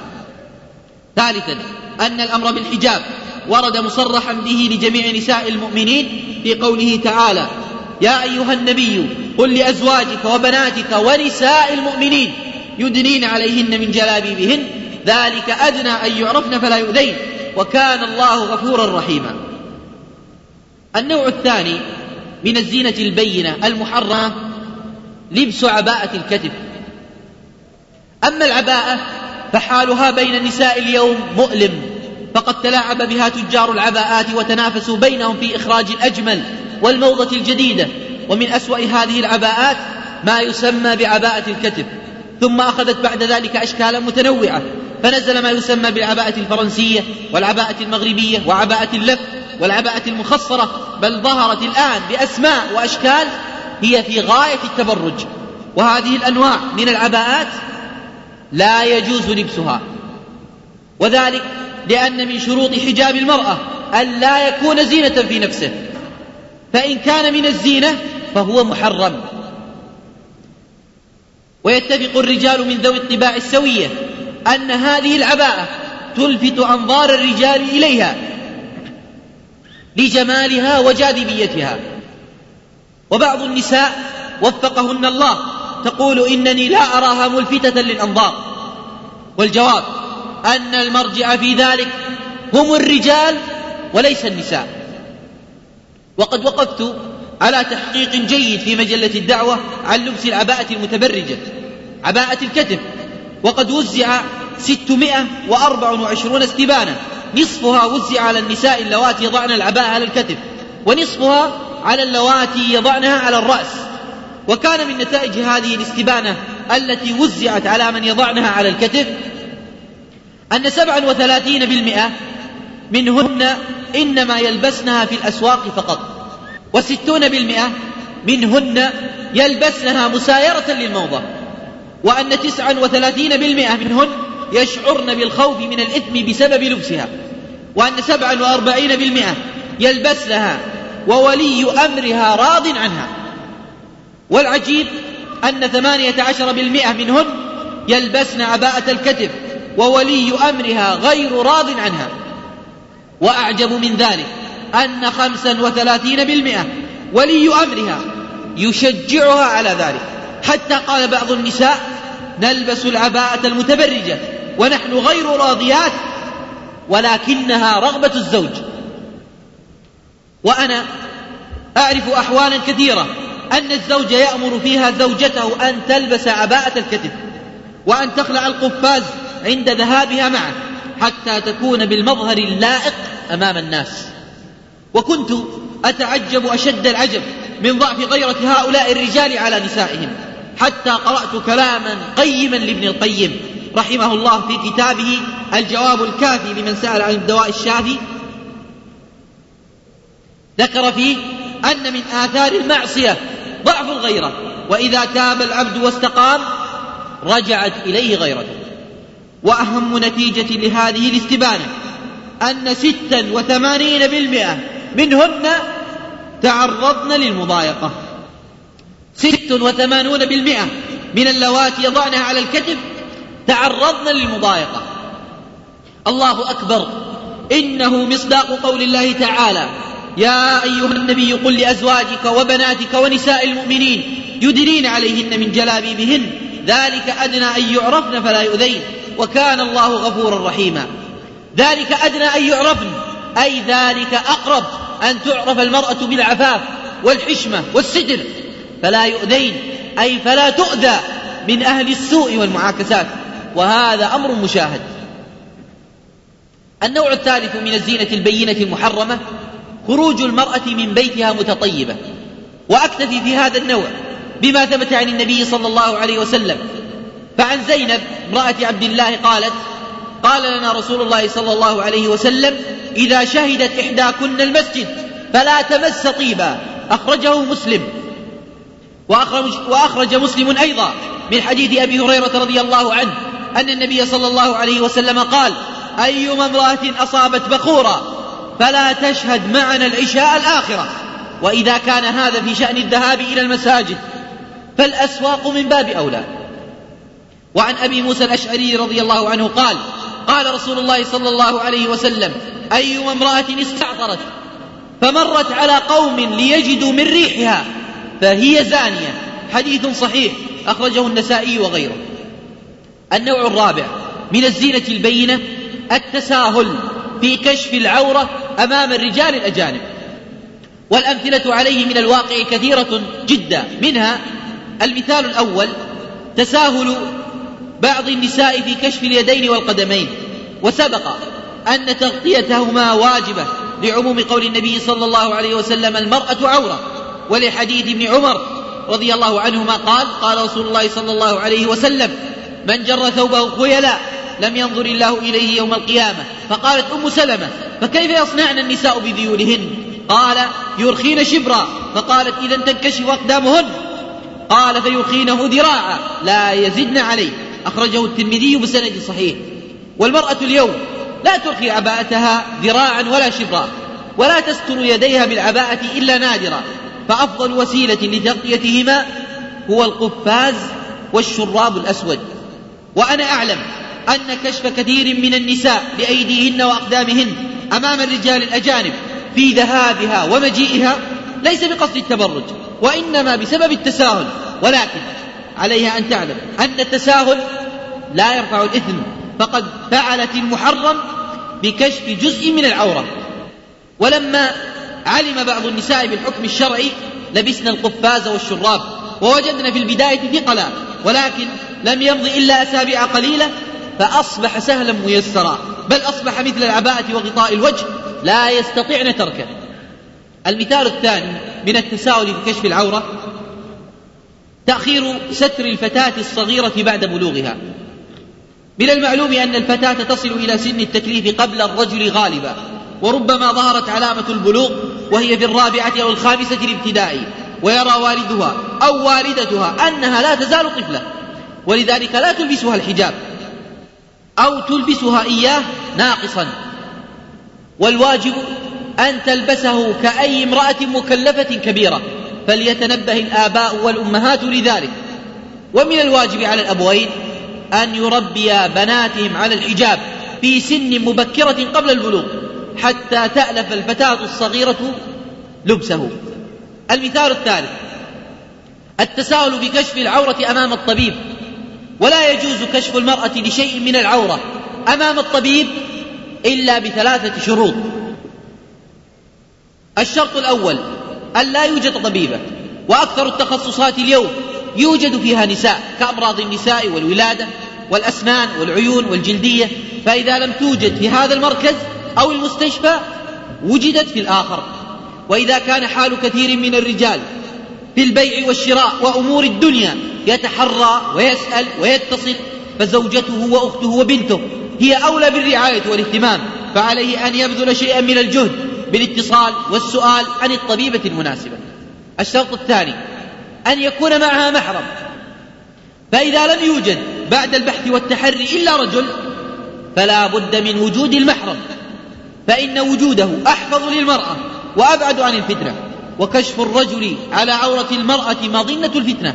ثالثا أن الأمر بالحجاب ورد مصرحا به لجميع نساء المؤمنين في قوله تعالى يا أيها النبي قل لأزواجك وبناتك ونساء المؤمنين يدنين عليهن من جلابيبهن ذلك أدنى أن يعرفن فلا يؤذين وكان الله غفورا رحيما. النوع الثاني من الزينة البينة المحرمة لبس عباءة الكتف أما العباءة فحالها بين النساء اليوم مؤلم فقد تلاعب بها تجار العباءات وتنافسوا بينهم في إخراج الأجمل والموضة الجديدة. ومن أسوأ هذه العباءات ما يسمى بعباءة الكتف ثم أخذت بعد ذلك أشكالا متنوعة. فنزل ما يسمى بالعباءة الفرنسية والعباءة المغربية وعباءة اللف والعباءة المخصرة بل ظهرت الآن بأسماء وأشكال هي في غاية التبرج. وهذه الأنواع من العباءات لا يجوز لبسها. وذلك لأن من شروط حجاب المرأة أن لا يكون زينة في نفسه. فإن كان من الزينة فهو محرم. ويتفق الرجال من ذوي الطباع السوية أن هذه العباءة تلفت أنظار الرجال إليها لجمالها وجاذبيتها. وبعض النساء وفقهن الله تقول إنني لا أراها ملفتة للأنظار. والجواب أن المرجع في ذلك هم الرجال وليس النساء. وقد وقفت على تحقيق جيد في مجلة الدعوة عن لبس العباءة المتبرجة عباءة الكتف وقد وزع ستمائة وأربع وعشرون استبانا. نصفها وزع على النساء اللواتي يضعن العباءة على الكتف ونصفها على اللواتي يضعنها على الرأس. وكان من نتائج هذه الاستبانة التي وزعت على من يضعنها على الكتف أن سبعا وثلاثين بالمئة منهن إنما يلبسنها في الأسواق فقط. وستون بالمئة منهن يلبسنها مسايرة للموضة. وأن تسعا وثلاثين بالمئة منهن يشعرن بالخوف من الإثم بسبب لبسها. وأن سبعا وأربعين بالمئة يلبسنها وولي أمرها راض عنها. والعجيب أن ثمانية عشر بالمئة منهن يلبسن عباءة الكتف وولي أمرها غير راض عنها. وأعجب من ذلك أن خمسا وثلاثين بالمئة ولي أمرها يشجعها على ذلك. حتى قال بعض النساء نلبس العباءة المتبرجة ونحن غير راضيات ولكنها رغبة الزوج. وأنا أعرف أحوالا كثيرة أن الزوج يأمر فيها زوجته أن تلبس عباءة الكتف وأن تخلع القفاز عند ذهابها معه حتى تكون بالمظهر اللائق أمام الناس. وكنت أتعجب أشد العجب من ضعف غيرة هؤلاء الرجال على نسائهم حتى قرأت كلاما قيما لابن القيم رحمه الله في كتابه الجواب الكافي لمن سأل عن الدواء الشافي ذكر فيه أن من آثار المعصية ضعف الغيرة وإذا تاب العبد واستقام رجعت إليه غيرته. وأهم نتيجة لهذه الاستبانة أن ستا وثمانين بالمئة منهن تعرضن للمضايقة. ست وثمانون بالمئة من اللواتي يضعنها على الكتف تعرضن للمضايقة. الله أكبر. إنه مصداق قول الله تعالى يا أيها النبي قل لأزواجك وبناتك ونساء المؤمنين يدنين عليهن من جلابيبهن ذلك أدنى أن يعرفن فلا يؤذين وكان الله غفورا رحيما. ذلك أدنى أن يعرفن أي ذلك أقرب أن تعرف المرأة بالعفاف والحشمة والستر. فلا يؤذين أي فلا تؤذى من أهل السوء والمعاكسات. وهذا أمر مشاهد. النوع الثالث من الزينة البينة المحرمة خروج المرأة من بيتها متطيبة وأكتفي في هذا النوع بما ثبت عن النبي صلى الله عليه وسلم. فعن زينب امرأة عبد الله قالت قال لنا رسول الله صلى الله عليه وسلم إذا شهدت إحداكن المسجد فلا تمس طيبا. أخرجه مسلم. وأخرج, وأخرج مسلم أيضا من حديث أبي هريرة رضي الله عنه أن النبي صلى الله عليه وسلم قال أيما امرأة أصابت بخورا فلا تشهد معنا العشاء الآخرة. وإذا كان هذا في شأن الذهاب إلى المساجد فالأسواق من باب أولى. وعن أبي موسى الأشعري رضي الله عنه قال قال رسول الله صلى الله عليه وسلم أيما امرأة استعطرت فمرت على قوم ليجدوا من ريحها فهي زانية. حديث صحيح أخرجه النسائي وغيره. النوع الرابع من الزينة البينة التساهل. في كشف العورة أمام الرجال الأجانب. والأمثلة عليه من الواقع كثيرة جدا. منها المثال الأول تساهل بعض النساء في كشف اليدين والقدمين. وسبق أن تغطيتهما واجبة لعموم قول النبي صلى الله عليه وسلم المرأة عورة. ولحديث ابن عمر رضي الله عنهما قال قال رسول الله صلى الله عليه وسلم من جر ثوبه خيلا لم ينظر الله إليه يوم القيامة. فقالت أم سلمة فكيف يصنعن النساء بذيولهن؟ قال يرخين شبرا. فقالت إذا تنكشف أقدامهن. قال فيرخينه ذراعا. لا يزدن عليه. أخرجه الترمذي بسند صحيح. والمرأة اليوم لا ترخي عباءتها ذراعا ولا شبرا ولا تستر يديها بالعباءة إلا نادرا. فأفضل وسيلة لتغطيتهما هو القفاز والشراب الأسود. وأنا أعلم أن كشف كثير من النساء لأيديهن وأقدامهن أمام الرجال الأجانب في ذهابها ومجيئها ليس بقصد التبرج وإنما بسبب التساهل ولكن عليها أن تعلم أن التساهل لا يرفع الإثم فقد فعلت المحرم بكشف جزء من العورة. ولما علم بعض النساء بالحكم الشرعي لبسنا القفاز والشراب ووجدنا في البداية ثقلا ولكن لم يمض إلا أسابيع قليلة فأصبح سهلا ميسرا. بل أصبح مثل العباءة وغطاء الوجه. لا يستطيعن تركه. المثال الثاني من التساؤل في كشف العورة. تأخير ستر الفتاة الصغيرة بعد بلوغها. من المعلوم أن الفتاة تصل إلى سن التكليف قبل الرجل غالبا. وربما ظهرت علامة البلوغ وهي في الرابعة أو الخامسة الابتدائي. ويرى والدها أو والدتها أنها لا تزال طفلة. ولذلك لا تلبسها الحجاب. أو تلبسها إياه ناقصا. والواجب أن تلبسه كأي امرأة مكلفة كبيرة. فليتنبه الآباء والأمهات لذلك. ومن الواجب على الأبوين أن يربيا بناتهم على الحجاب في سن مبكرة قبل البلوغ حتى تألف الفتاة الصغيرة لبسه. المثال الثالث التساهل بكشف العورة أمام الطبيب. ولا يجوز كشف المرأة لشيء من العورة أمام الطبيب إلا بثلاثة شروط. الشرط الأول أن لا يوجد طبيبة وأكثر التخصصات اليوم يوجد فيها نساء كأمراض النساء والولادة والأسنان والعيون والجلدية فإذا لم توجد في هذا المركز أو المستشفى وجدت في الآخر. وإذا كان حال كثير من الرجال في البيع والشراء وأمور الدنيا يتحرى ويسأل ويتصل فزوجته وأخته وبنته هي أولى بالرعاية والاهتمام فعليه أن يبذل شيئا من الجهد بالاتصال والسؤال عن الطبيبة المناسبة. الشرط الثاني أن يكون معها محرم. فإذا لم يوجد بعد البحث والتحري إلا رجل فلا بد من وجود المحرم فإن وجوده أحفظ للمرأة وأبعد عن الفتنة. وكشف الرجل على عورة المرأة مظنة الفتنة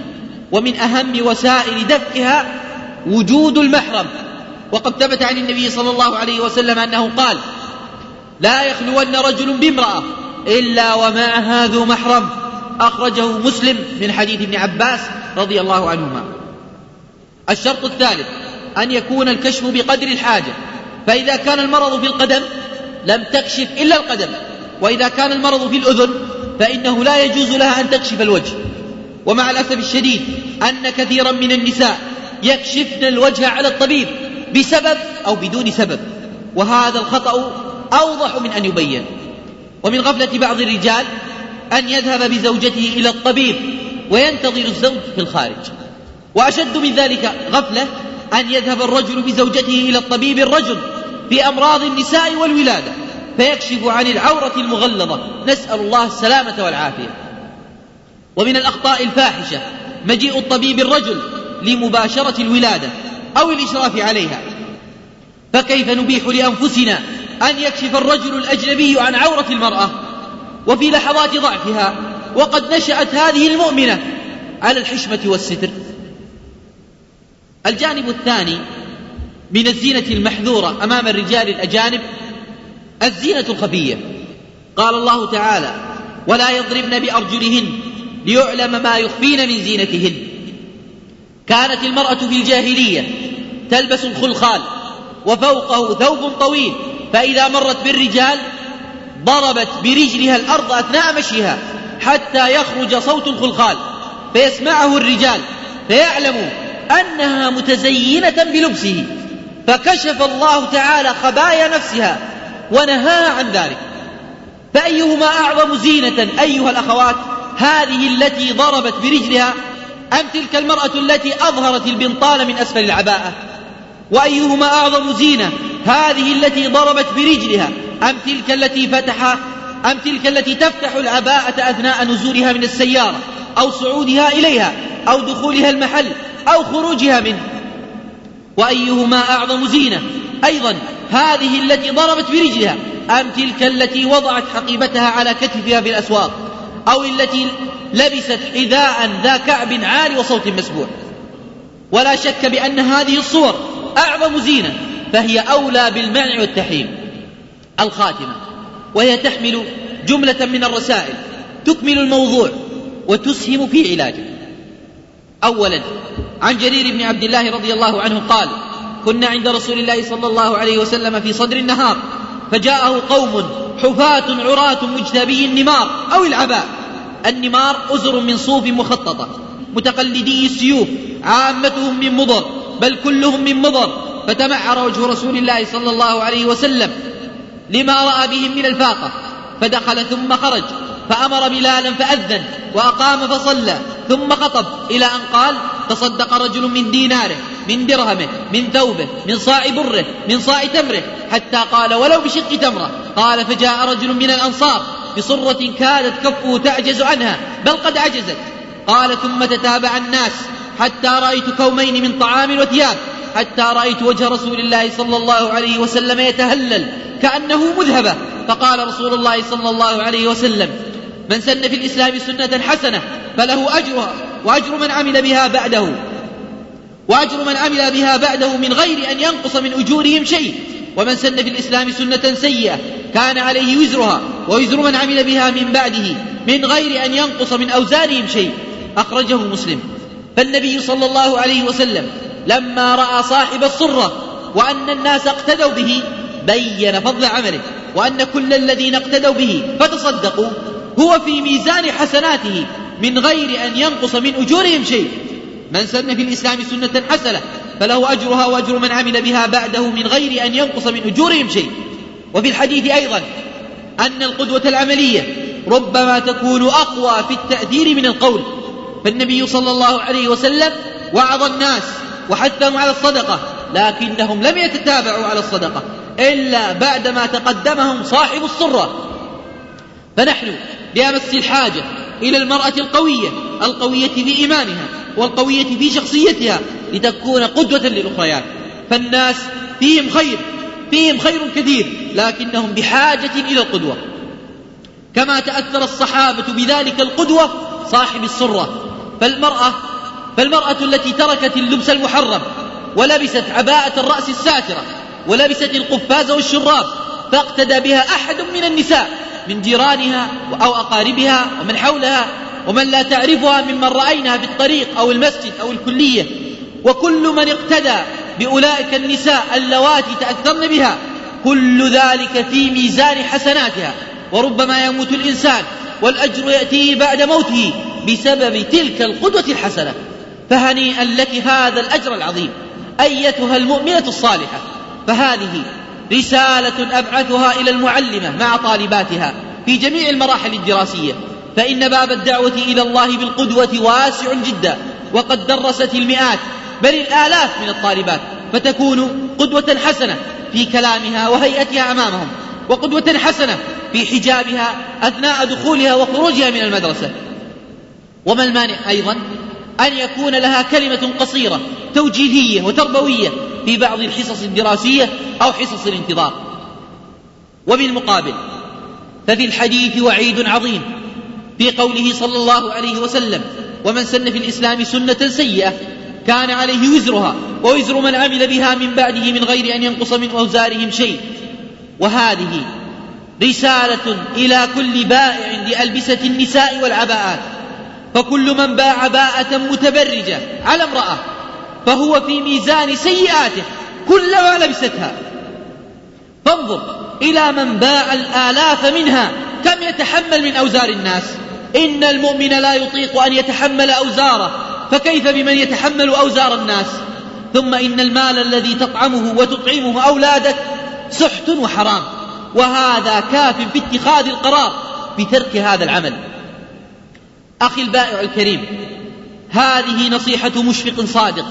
ومن أهم وسائل دفعها وجود المحرم. وقد ثبت عن النبي صلى الله عليه وسلم أنه قال لا يخلون رجل بامرأة إلا ومعها ذو محرم. أخرجه مسلم من حديث ابن عباس رضي الله عنهما. الشرط الثالث أن يكون الكشف بقدر الحاجة. فإذا كان المرض في القدم لم تكشف إلا القدم وإذا كان المرض في الأذن فإنه لا يجوز لها أن تكشف الوجه. ومع الأسف الشديد أن كثيرا من النساء يكشفن الوجه على الطبيب بسبب أو بدون سبب وهذا الخطأ أوضح من أن يبين. ومن غفلة بعض الرجال أن يذهب بزوجته إلى الطبيب وينتظر الزوج في الخارج. وأشد من ذلك غفلة أن يذهب الرجل بزوجته إلى الطبيب الرجل في أمراض النساء والولادة. فيكشف عن العورة المغلظة. نسأل الله السلامة والعافية. ومن الأخطاء الفاحشة مجيء الطبيب الرجل لمباشرة الولادة أو الإشراف عليها. فكيف نبيح لأنفسنا أن يكشف الرجل الأجنبي عن عورة المرأة؟ وفي لحظات ضعفها وقد نشأت هذه المؤمنة على الحشمة والستر. الجانب الثاني من الزينة المحذورة أمام الرجال الأجانب الزينة الخفية. قال الله تعالى ولا يضربن بأرجلهن ليعلم ما يخفين من زينتهن. كانت المرأة في الجاهلية تلبس الخلخال وفوقه ثوب طويل فإذا مرت بالرجال ضربت برجلها الأرض أثناء مشيها حتى يخرج صوت الخلخال فيسمعه الرجال فيعلموا أنها متزينة بلبسه. فكشف الله تعالى خبايا نفسها ونهاها عن ذلك. فأيهما أعظم زينة أيها الأخوات؟ هذه التي ضربت برجلها أم تلك المرأة التي أظهرت البنطال من أسفل العباءة؟ وأيهما أعظم زينة هذه التي ضربت برجلها أم تلك التي فتح أم تلك التي تفتح العباءة أثناء نزولها من السيارة أو صعودها إليها أو دخولها المحل أو خروجها منه؟ وأيهما أعظم زينة؟ أيضا هذه التي ضربت برجلها أم تلك التي وضعت حقيبتها على كتفها في الأسواق أو التي لبست حذاء ذا كعب عالي وصوت مسبوع ولا شك بأن هذه الصور أعظم زينة فهي أولى بالمنع والتحريم. الخاتمة وهي تحمل جملة من الرسائل تكمل الموضوع وتسهم في علاجه. أولا عن جرير بن عبد الله رضي الله عنه قال كنا عند رسول الله صلى الله عليه وسلم في صدر النهار فجاءه قوم حفاة عراة مجتبي النمار أو العباء النمار أزر من صوف مخططة متقلدي السيوف عامتهم من مضر بل كلهم من مضر. فتمعر وجه رسول الله صلى الله عليه وسلم لما رأى بهم من الفاقة. فدخل ثم خرج فأمر بلالا فأذن وأقام فصلى ثم خطب إلى أن قال تصدق رجل من ديناره. من درهمه من ثوبه من صاع بره من صاع تمره حتى قال ولو بشق تمرة. قال فجاء رجل من الأنصار بصرة كادت كفه تعجز عنها بل قد عجزت. قال ثم تتابع الناس حتى رأيت كومين من طعام وثياب حتى رأيت وجه رسول الله صلى الله عليه وسلم يتهلل كأنه مذهبة. فقال رسول الله صلى الله عليه وسلم من سن في الإسلام سنة حسنة فله أجرها وأجر من عمل بها بعده. وأجر من عمل بها بعده من غير أن ينقص من أجورهم شيء. ومن سن في الإسلام سنة سيئة كان عليه وزرها ووزر من عمل بها من بعده من غير أن ينقص من أوزارهم شيء. أخرجه مسلم. فالنبي صلى الله عليه وسلم لما رأى صاحب الصرة وأن الناس اقتدوا به بين فضل عمله وأن كل الذين اقتدوا به فتصدقوا هو في ميزان حسناته من غير أن ينقص من أجورهم شيء. من سن في الإسلام سنة حسنة فله أجرها وأجر من عمل بها بعده من غير أن ينقص من أجورهم شيء. وفي الحديث أيضا أن القدوة العملية ربما تكون أقوى في التأثير من القول. فالنبي صلى الله عليه وسلم وعظ الناس وحثهم على الصدقة لكنهم لم يتتابعوا على الصدقة إلا بعدما تقدمهم صاحب الصرة فنحن بأمس الحاجة إلى المرأة القوية القوية في إيمانها والقوية في شخصيتها لتكون قدوة للأخريات. فالناس فيهم خير فيهم خير كثير لكنهم بحاجة إلى القدوة. كما تأثر الصحابة بذلك القدوة صاحب السرة. فالمرأة فالمرأة التي تركت اللبس المحرم ولبست عباءة الرأس الساترة ولبست القفاز والشراب فاقتدى بها أحد من النساء من جيرانها أو أقاربها ومن حولها ومن لا تعرفها ممن رأينها في الطريق أو المسجد أو الكلية. وكل من اقتدى بأولئك النساء اللواتي تأثرن بها كل ذلك في ميزان حسناتها. وربما يموت الإنسان والأجر يأتيه بعد موته بسبب تلك القدوة الحسنة. فهنيئا لك هذا الأجر العظيم أيتها المؤمنة الصالحة. فهذه رسالة أبعثها إلى المعلمة مع طالباتها في جميع المراحل الدراسية. فإن باب الدعوة إلى الله بالقدوة واسع جدا وقد درست المئات بل الآلاف من الطالبات فتكون قدوة حسنة في كلامها وهيئتها أمامهم وقدوة حسنة في حجابها أثناء دخولها وخروجها من المدرسة. وما المانع أيضا أن يكون لها كلمة قصيرة توجيهية وتربوية في بعض الحصص الدراسية أو حصص الانتظار. وبالمقابل ففي الحديث وعيد عظيم في قوله صلى الله عليه وسلم ومن سن في الإسلام سنة سيئة كان عليه وزرها ووزر من عمل بها من بعده من غير أن ينقص من أوزارهم شيء. وهذه رسالة إلى كل بائع لألبسة النساء والعباءات. فكل من باع باءة متبرجة على امرأة فهو في ميزان سيئاته كلما لبستها. فانظر إلى من باع الآلاف منها كم يتحمل من أوزار الناس. إن المؤمن لا يطيق أن يتحمل أوزاره فكيف بمن يتحمل أوزار الناس؟ ثم إن المال الذي تطعمه وتطعمه أولادك سحت وحرام وهذا كاف في اتخاذ القرار بترك هذا العمل. أخي البائع الكريم هذه نصيحة مشفق صادق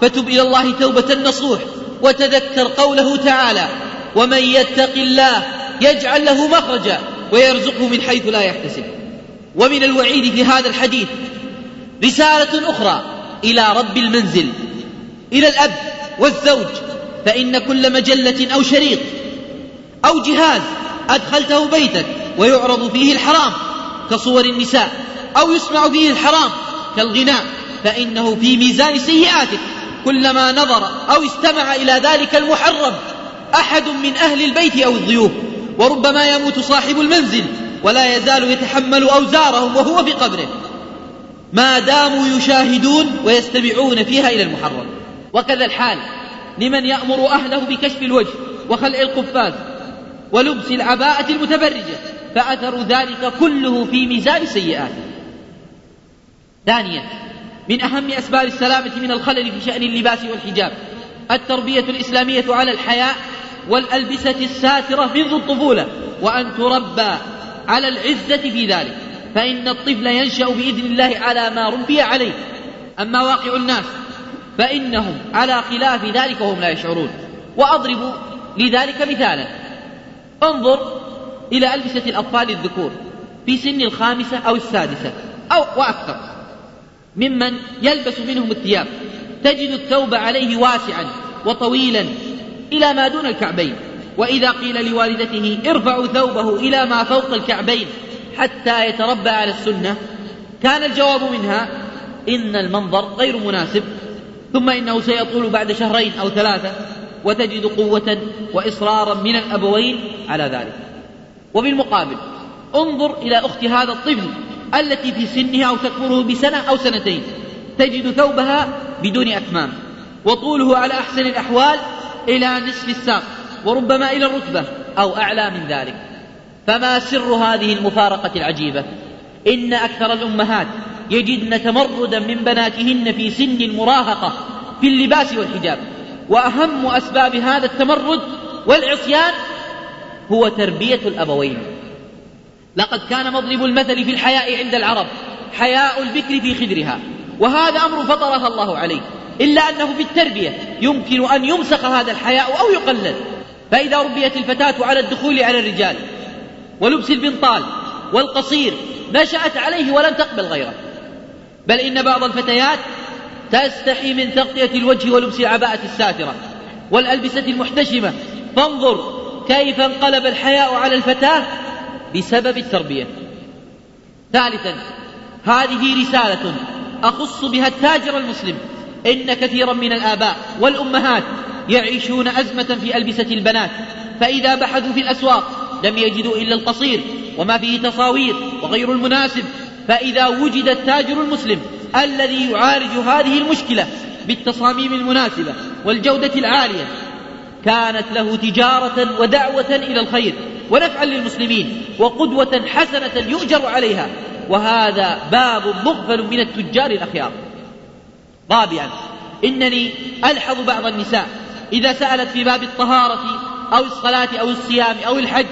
فتب إلى الله توبة نصوح وتذكر قوله تعالى ومن يتق الله يجعل له مخرجا ويرزقه من حيث لا يحتسب. ومن الوعيد في هذا الحديث رسالة أخرى إلى رب المنزل إلى الأب والزوج فإن كل مجلة أو شريط أو جهاز أدخلته بيتك ويعرض فيه الحرام كصور النساء أو يسمع فيه الحرام كالغناء فإنه في ميزان سيئاتك. كلما نظر أو استمع إلى ذلك المحرم أحد من أهل البيت أو الضيوف وربما يموت صاحب المنزل ولا يزال يتحمل أوزارهم وهو في قبره. ما داموا يشاهدون ويستمعون فيها إلى المحرم وكذا الحال. لمن يأمر أهله بكشف الوجه وخلع القفاز ولبس العباءة المتبرجة فأثر ذلك كله في ميزان سيئاته. ثانيا من أهم أسباب السلامة من الخلل في شأن اللباس والحجاب التربية الإسلامية على الحياء والألبسة الساترة منذ الطفولة وأن تربى على العزة في ذلك. فإن الطفل ينشأ بإذن الله على ما ربي عليه. أما واقع الناس فإنهم على خلاف ذلك وهم لا يشعرون. وأضرب لذلك مثالا. انظر إلى ألبسة الأطفال الذكور في سن الخامسة أو السادسة أو وأكثر. ممن يلبس منهم الثياب. تجد الثوب عليه واسعا وطويلا إلى ما دون الكعبين. وإذا قيل لوالدته ارفعوا ثوبه إلى ما فوق الكعبين حتى يتربى على السنة كان الجواب منها إن المنظر غير مناسب ثم إنه سيطول بعد شهرين أو ثلاثة وتجد قوة وإصرارا من الأبوين على ذلك. وبالمقابل انظر إلى أخت هذا الطفل التي في سنها أو تكبره بسنة أو سنتين تجد ثوبها بدون أكمام وطوله على أحسن الأحوال إلى نصف الساق. وربما إلى الركبة أو أعلى من ذلك. فما سر هذه المفارقة العجيبة؟ إن أكثر الأمهات يجدن تمردا من بناتهن في سن المراهقة في اللباس والحجاب وأهم أسباب هذا التمرد والعصيان هو تربية الأبوين. لقد كان مضرب المثل في الحياء عند العرب حياء البكر في خدرها وهذا أمر فطرها الله عليه إلا أنه في التربية يمكن أن يمسخ هذا الحياء أو يقلل فإذا ربيت الفتاة على الدخول على الرجال ولبس البنطال والقصير نشأت عليه ولن تقبل غيره. بل إن بعض الفتيات تستحي من تغطية الوجه ولبس العباءة الساترة والألبسة المحتشمة. فانظر كيف انقلب الحياء على الفتاة بسبب التربية. ثالثا هذه رسالة أخص بها التاجر المسلم. إن كثيرا من الآباء والأمهات يعيشون أزمة في ألبسة البنات فإذا بحثوا في الأسواق لم يجدوا إلا القصير وما فيه تصاوير وغير المناسب فإذا وجد التاجر المسلم الذي يعالج هذه المشكلة بالتصاميم المناسبة والجودة العالية كانت له تجارة ودعوة إلى الخير ونفعا للمسلمين وقدوة حسنة يؤجر عليها وهذا باب مغفل من التجار الأخيار. رابعا إنني ألحظ بعض النساء إذا سألت في باب الطهارة أو الصلاة أو الصيام أو الحج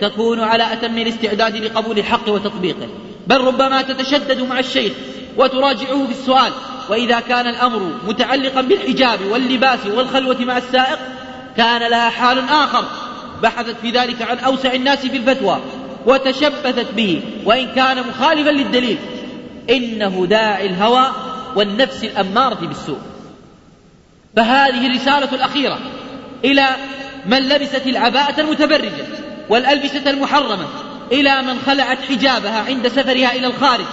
تكون على أتم الاستعداد لقبول الحق وتطبيقه. بل ربما تتشدد مع الشيخ وتراجعه بالسؤال وإذا كان الأمر متعلقا بالحجاب واللباس والخلوة مع السائق كان لها حال آخر. بحثت في ذلك عن أوسع الناس في الفتوى وتشبثت به وإن كان مخالفا للدليل إنه داعي الهوى والنفس الأمارة بالسوء. فهذه الرسالة الأخيرة إلى من لبست العباءة المتبرجة والألبسة المحرمة إلى من خلعت حجابها عند سفرها إلى الخارج.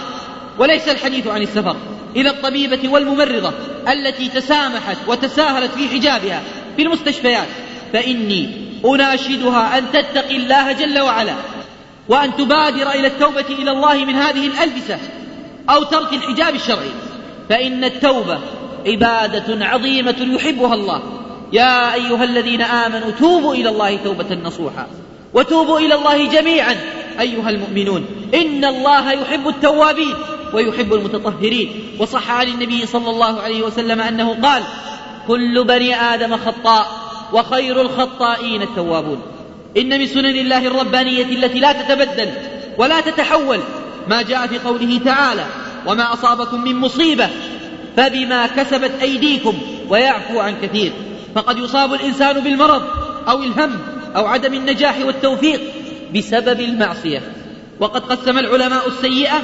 وليس الحديث عن السفر إلى الطبيبة والممرضة التي تسامحت وتساهلت في حجابها في المستشفيات. فإني أناشدها أن تتقي الله جل وعلا وأن تبادر إلى التوبة إلى الله من هذه الألبسة أو ترك الحجاب الشرعي. فإن التوبة عبادة عظيمة يحبها الله. يا أيها الذين آمنوا توبوا إلى الله توبة نصوحا. وتوبوا إلى الله جميعا. أيها المؤمنون إن الله يحب التوابين ويحب المتطهرين. وصح عن النبي صلى الله عليه وسلم أنه قال كل بني آدم خطاء وخير الخطائين التوابون. إن من سنن الله الربانية التي لا تتبدل ولا تتحول. ما جاء في قوله تعالى وما أصابكم من مصيبة فبما كسبت أيديكم ويعفو عن كثير. فقد يصاب الإنسان بالمرض أو الهم أو عدم النجاح والتوفيق بسبب المعصية. وقد قسم العلماء السيئة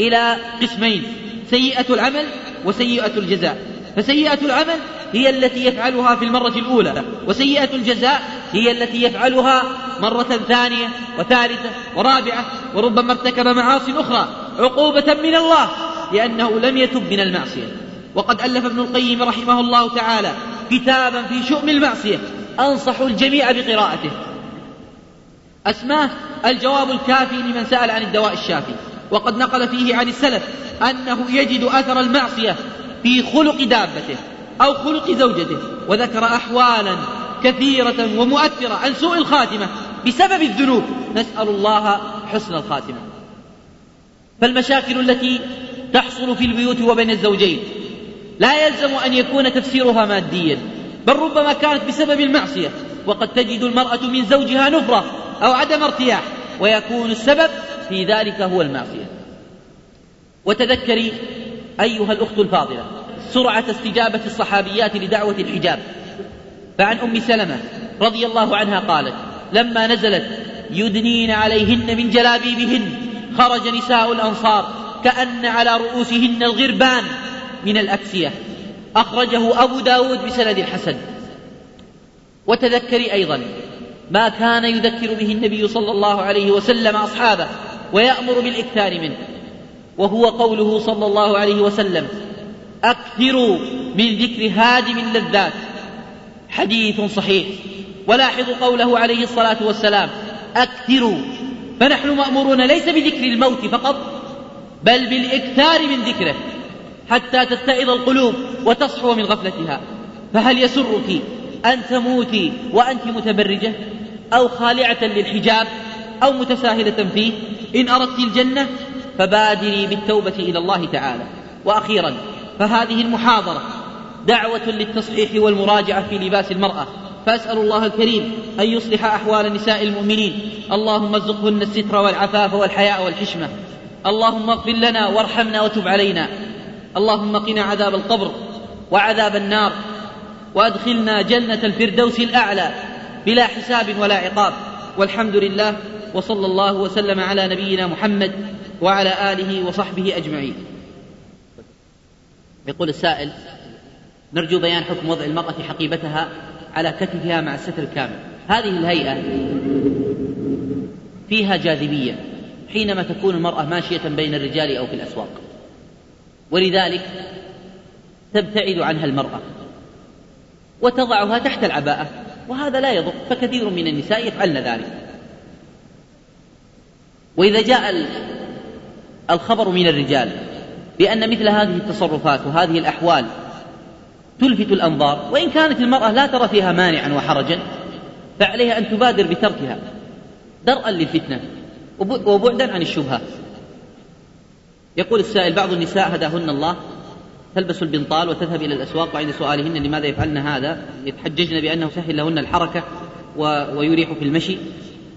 إلى قسمين سيئة العمل وسيئة الجزاء. فسيئة العمل هي التي يفعلها في المرة الأولى وسيئة الجزاء هي التي يفعلها مرة ثانية وثالثة ورابعة وربما ارتكب معاصي أخرى. عقوبة من الله لأنه لم يتب من المعصية. وقد ألف ابن القيم رحمه الله تعالى كتابا في شؤم المعصية. أنصح الجميع بقراءته. أسماه الجواب الكافي لمن سأل عن الدواء الشافي. وقد نقل فيه عن السلف أنه يجد أثر المعصية في خلق دابته أو خلق زوجته. وذكر أحوالا كثيرة ومؤثرة عن سوء الخاتمة بسبب الذنوب. نسأل الله حسن الخاتمة. فالمشاكل التي تحصل في البيوت وبين الزوجين لا يلزم أن يكون تفسيرها ماديا بل ربما كانت بسبب المعصية وقد تجد المرأة من زوجها نفرة أو عدم ارتياح ويكون السبب في ذلك هو المعصية. وتذكري أيها الأخت الفاضلة سرعة استجابة الصحابيات لدعوة الحجاب. فعن أم سلمة رضي الله عنها قالت لما نزلت يدنين عليهن من جلابيبهن خرج نساء الأنصار كأن على رؤوسهن الغربان من الأكسية. أخرجه أبو داود بسند الحسن وتذكري أيضا ما كان يذكر به النبي صلى الله عليه وسلم أصحابه ويأمر بالإكثار منه. وهو قوله صلى الله عليه وسلم أكثروا من ذكر هادم اللذات. حديث صحيح. ولاحظوا قوله عليه الصلاة والسلام أكثروا. فنحن مأمورون ليس بذكر الموت فقط بل بالإكثار من ذكره حتى تتعظ القلوب وتصحو من غفلتها. فهل يسرك أن تموتي وأنت متبرجة أو خالعة للحجاب أو متساهلة فيه؟ إن أردت الجنة فبادري بالتوبة إلى الله تعالى. وأخيرا فهذه المحاضرة دعوة للتصحيح والمراجعة في لباس المرأة. فأسأل الله الكريم أن يصلح أحوال نساء المؤمنين. اللهم ارزقهن الستر والعفاف والحياء والحشمة. اللهم اغفر لنا وارحمنا وتب علينا. اللهم قنا عذاب القبر وعذاب النار. وأدخلنا جنة الفردوس الأعلى بلا حساب ولا عقاب. والحمد لله وصلى الله وسلم على نبينا محمد وعلى آله وصحبه أجمعين. يقول السائل نرجو بيان حكم وضع المرأة حقيبتها. على كتفها مع الستر الكامل. هذه الهيئة فيها جاذبية حينما تكون المرأة ماشية بين الرجال أو في الأسواق. ولذلك تبتعد عنها المرأة وتضعها تحت العباءة وهذا لا يضر فكثير من النساء يفعلن ذلك. وإذا جاء الخبر من الرجال بأن مثل هذه التصرفات وهذه الأحوال تلفت الأنظار وإن كانت المرأة لا ترى فيها مانعا وحرجا فعليها أن تبادر بتركها درءا للفتنة وبعدا عن الشبهات يقول السائل بعض النساء هداهن الله تلبس البنطال وتذهب إلى الأسواق وعند سؤالهن لماذا يفعلن هذا؟ يتحججن بأنه سهل لهن الحركة ويريح في المشي.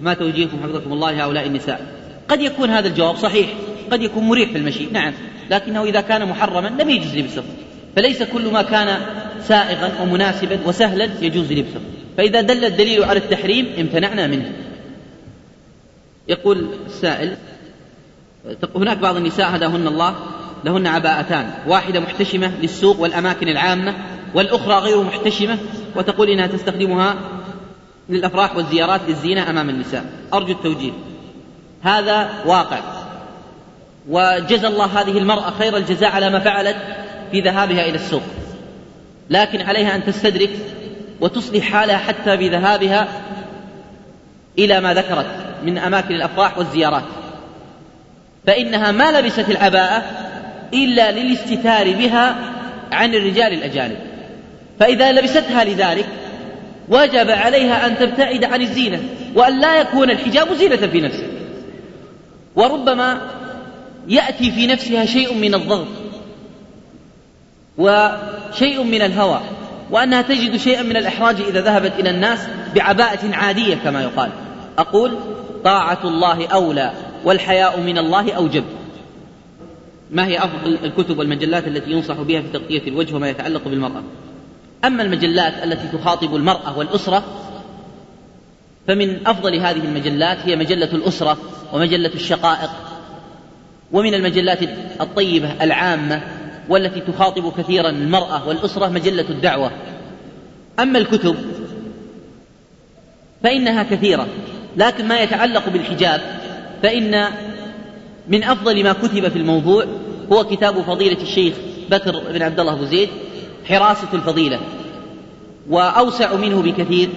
ما توجيهكم حفظكم الله هؤلاء النساء؟ قد يكون هذا الجواب صحيح قد يكون مريح في المشي نعم لكنه إذا كان محرما لم يجوز لبسه. فليس كل ما كان سائغا ومناسبا وسهلا يجوز لبسه. فإذا دل الدليل على التحريم امتنعنا منه. يقول السائل هناك بعض النساء هداهن الله لهن عباءتان واحدة محتشمة للسوق والأماكن العامة والأخرى غير محتشمة وتقول إنها تستخدمها للأفراح والزيارات للزينة أمام النساء. أرجو التوجيه. هذا واقع. وجزى الله هذه المرأة خير الجزاء على ما فعلت. في ذهابها إلى السوق. لكن عليها أن تستدرك وتصلح حالها حتى بذهابها إلى ما ذكرت من أماكن الأفراح والزيارات. فإنها ما لبست العباءة إلا للاستتار بها عن الرجال الأجانب. فإذا لبستها لذلك وجب عليها أن تبتعد عن الزينة وأن لا يكون الحجاب زينة في نفسه وربما يأتي في نفسها شيء من الضغط. وشيء من الهوى وأنها تجد شيئا من الإحراج إذا ذهبت إلى الناس بعباءة عادية كما يقال. أقول طاعة الله أولى والحياء من الله أوجب. ما هي أفضل الكتب والمجلات التي ينصح بها في تغطية الوجه وما يتعلق بالمرأة؟ أما المجلات التي تخاطب المرأة والأسرة فمن أفضل هذه المجلات هي مجلة الأسرة ومجلة الشقائق ومن المجلات الطيبة العامة والتي تخاطب كثيرا المرأة والأسرة مجلة الدعوة. أما الكتب فإنها كثيرة لكن ما يتعلق بالحجاب فإن من أفضل ما كتب في الموضوع هو كتاب فضيلة الشيخ بكر بن عبد الله أبو زيد حراسة الفضيلة. وأوسع منه بكثير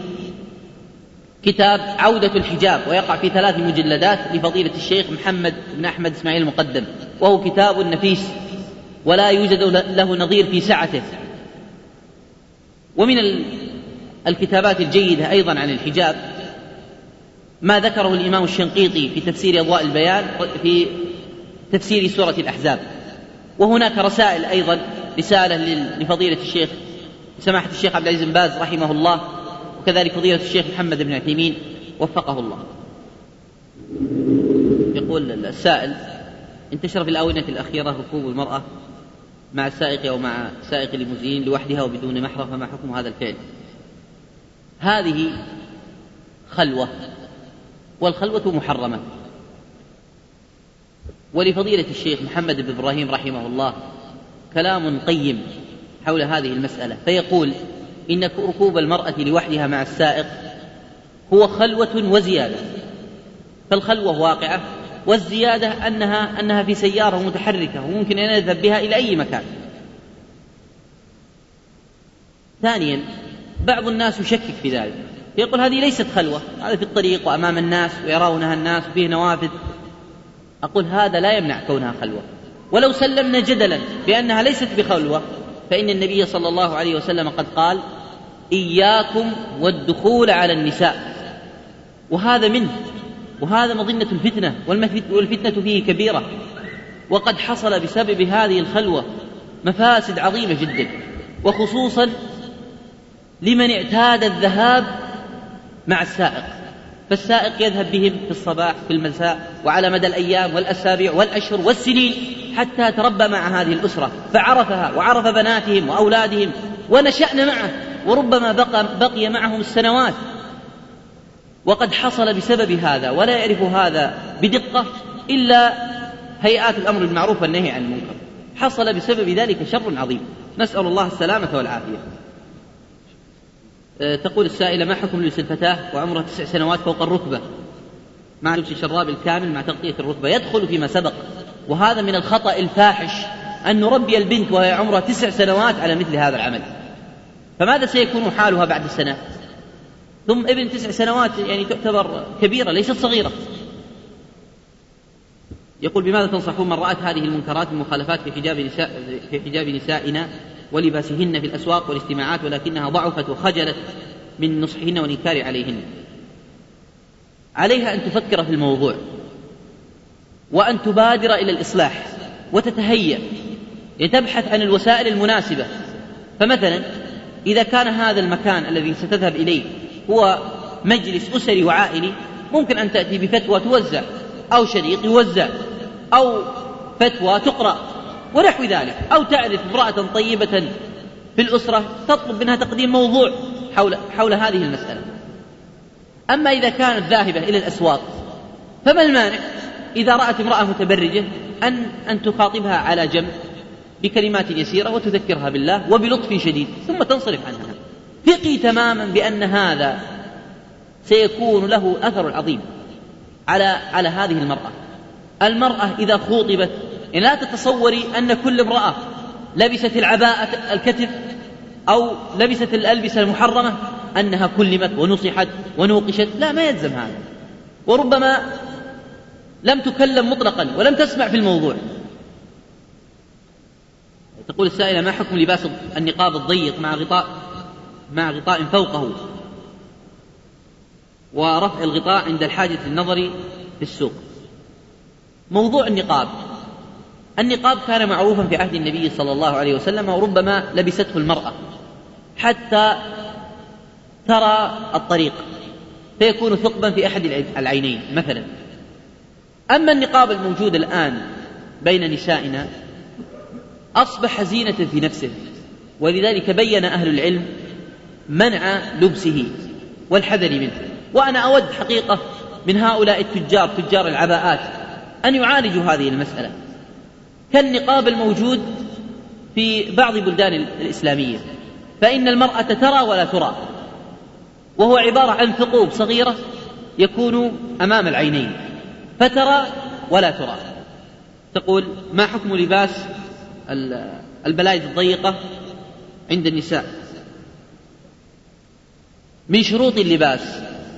كتاب عودة الحجاب ويقع في ثلاث مجلدات لفضيلة الشيخ محمد بن أحمد إسماعيل المقدم وهو كتاب نفيس. ولا يوجد له نظير في سعته ومن الكتابات الجيدة أيضا عن الحجاب ما ذكره الإمام الشنقيطي في تفسير أضواء البيان في تفسير سورة الأحزاب. وهناك رسائل أيضا رسالة لفضيلة الشيخ سماحة الشيخ عبد العزيز بن باز رحمه الله وكذلك فضيلة الشيخ محمد بن عثيمين وفقه الله. يقول السائل انتشر في الآونة الأخيرة ركوب المرأة. مع السائق أو مع سائق الليموزين لوحدها وبدون محرم فما حكم هذا الفعل؟ هذه خلوة والخلوة محرمة. ولفضيلة الشيخ محمد بن إبراهيم رحمه الله كلام قيم حول هذه المسألة فيقول إن ركوب المرأة لوحدها مع السائق هو خلوة وزيادة فالخلوة واقعة والزيادة أنها أنها في سيارة متحركة وممكن أن يذهب بها إلى أي مكان. ثانيا بعض الناس يشكك في ذلك. يقول هذه ليست خلوة هذا في الطريق وأمام الناس ويرونها الناس فيه نوافذ. أقول هذا لا يمنع كونها خلوة. ولو سلمنا جدلا بأنها ليست بخلوة فإن النبي صلى الله عليه وسلم قد قال إياكم والدخول على النساء. وهذا منه. وهذا مظنة الفتنة والفتنة فيه كبيرة. وقد حصل بسبب هذه الخلوة مفاسد عظيمة جدا. وخصوصا لمن اعتاد الذهاب مع السائق. فالسائق يذهب بهم في الصباح في المساء وعلى مدى الأيام والأسابيع والأشهر والسنين حتى تربى مع هذه الأسرة. فعرفها وعرف بناتهم وأولادهم ونشأن معه. وربما بقى, بقي معهم السنوات. وقد حصل بسبب هذا ولا يعرف هذا بدقة إلا هيئات الأمر بالمعروف والنهي عن المنكر. حصل بسبب ذلك شر عظيم. نسأل الله السلامة والعافية. أه، تقول السائلة ما حكم لبس الفتاة وعمرها تسع سنوات فوق الركبة؟ مع لبس الشراب الكامل مع تغطية الركبة. يدخل فيما سبق. وهذا من الخطأ الفاحش أن نربي البنت وهي عمرها تسع سنوات على مثل هذا العمل. فماذا سيكون حالها بعد السنة؟ ثم ابن تسع سنوات يعني تعتبر كبيرة ليست صغيرة. يقول بماذا تنصحون من رأت هذه المنكرات المخالفات في حجاب نساء في حجاب نسائنا ولباسهن في الأسواق والاجتماعات ولكنها ضعفت وخجلت من نصحهن والإنكار عليهن؟ عليها أن تفكر في الموضوع وأن تبادر إلى الإصلاح وتتهيأ. لتبحث عن الوسائل المناسبة. فمثلا إذا كان هذا المكان الذي ستذهب إليه هو مجلس أسري وعائلي ممكن أن تأتي بفتوى توزع أو شريط يوزع أو فتوى تقرأ ونحو ذلك أو تعرف امرأة طيبة في الأسرة تطلب منها تقديم موضوع حول حول هذه المسألة. أما إذا كانت ذاهبة إلى الأسواق فما المانع إذا رأت امرأة متبرجة أن أن تخاطبها على جنب بكلمات يسيرة وتذكرها بالله وبلطف شديد ثم تنصرف عنها. ثقي تماما بأن هذا سيكون له أثر عظيم على على هذه المرأة. المرأة إذا خوطبت يعني لا تتصوري أن كل امرأة لبست العباءة الكتف أو لبست الألبسة المحرمة أنها كلمت ونصحت ونوقشت. لا ما يلزم هذا. وربما لم تكلم مطلقا ولم تسمع في الموضوع. تقول السائلة ما حكم لباس النقاب الضيق مع غطاء؟ مع غطاء فوقه ورفع الغطاء عند الحاجة للنظر في السوق. موضوع النقاب. النقاب كان معروفا في عهد النبي صلى الله عليه وسلم وربما لبسته المرأة حتى ترى الطريق فيكون ثقبا في أحد العينين مثلا. أما النقاب الموجود الآن بين نسائنا أصبح زينة في نفسه ولذلك بين أهل العلم منع لبسه والحذر منه. وأنا أود حقيقة من هؤلاء التجار تجار العباءات أن يعالجوا هذه المسألة. كالنقاب الموجود في بعض بلدان الإسلامية. فإن المرأة ترى ولا ترى. وهو عبارة عن ثقوب صغيرة يكون أمام العينين. فترى ولا ترى. تقول ما حكم لباس البلايد الضيقة عند النساء؟ من شروط اللباس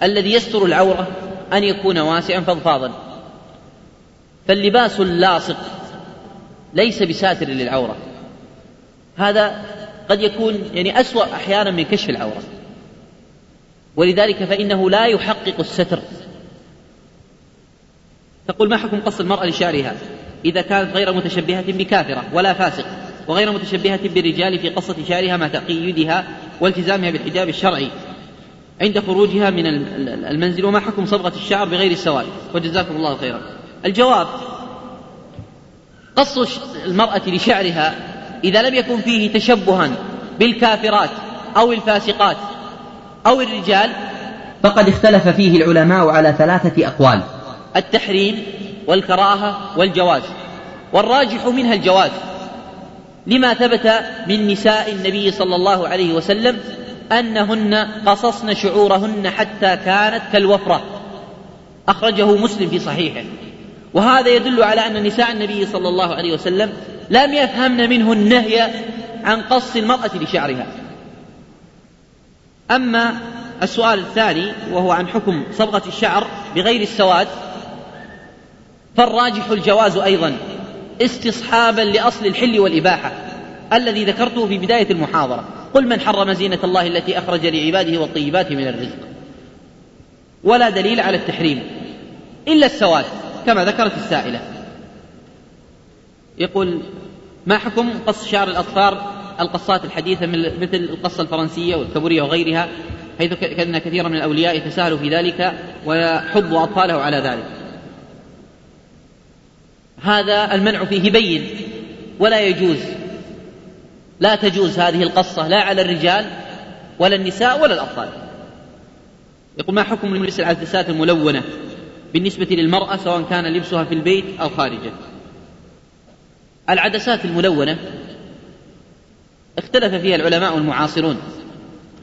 الذي يستر العورة أن يكون واسعا فضفاضا. فاللباس اللاصق ليس بساتر للعورة. هذا قد يكون يعني أسوأ أحيانا من كشف العورة. ولذلك فإنه لا يحقق الستر. تقول ما حكم قص المرأة لشعرها؟ إذا كانت غير متشبهة بكافرة ولا فاسق وغير متشبهة بالرجال في قصة شعرها مع تقييدها والتزامها بالحجاب الشرعي. عند خروجها من المنزل وما حكم صبغة الشعر بغير السواد وجزاكم الله خيرا. الجواب قص المرأة لشعرها إذا لم يكن فيه تشبها بالكافرات أو الفاسقات أو الرجال فقد اختلف فيه العلماء على ثلاثة أقوال التحريم والكراهة والجواز. والراجح منها الجواز. لما ثبت من نساء النبي صلى الله عليه وسلم أنهن قصصن شعورهن حتى كانت كالوفرة. أخرجه مسلم في صحيحه. وهذا يدل على أن نساء النبي صلى الله عليه وسلم لم يفهمن منه النهي عن قص المرأة لشعرها. أما السؤال الثاني وهو عن حكم صبغة الشعر بغير السواد فالراجح الجواز أيضا استصحابا لأصل الحل والإباحة الذي ذكرته في بداية المحاضرة. قل من حرم زينة الله التي أخرج لعباده والطيبات من الرزق. ولا دليل على التحريم إلا السواد كما ذكرت السائلة. يقول ما حكم قص شعر الأطفال القصات الحديثة مثل القصة الفرنسية والكابورية وغيرها حيث كأن كثيرا من الأولياء يتساهلوا في ذلك ويحض أطفاله على ذلك؟ هذا المنع فيه بين ولا يجوز لا تجوز هذه القصة لا على الرجال ولا النساء ولا الأطفال. يقول ما حكم لبس العدسات الملونة بالنسبة للمرأة سواء كان لبسها في البيت أو خارجه؟ العدسات الملونة اختلف فيها العلماء المعاصرون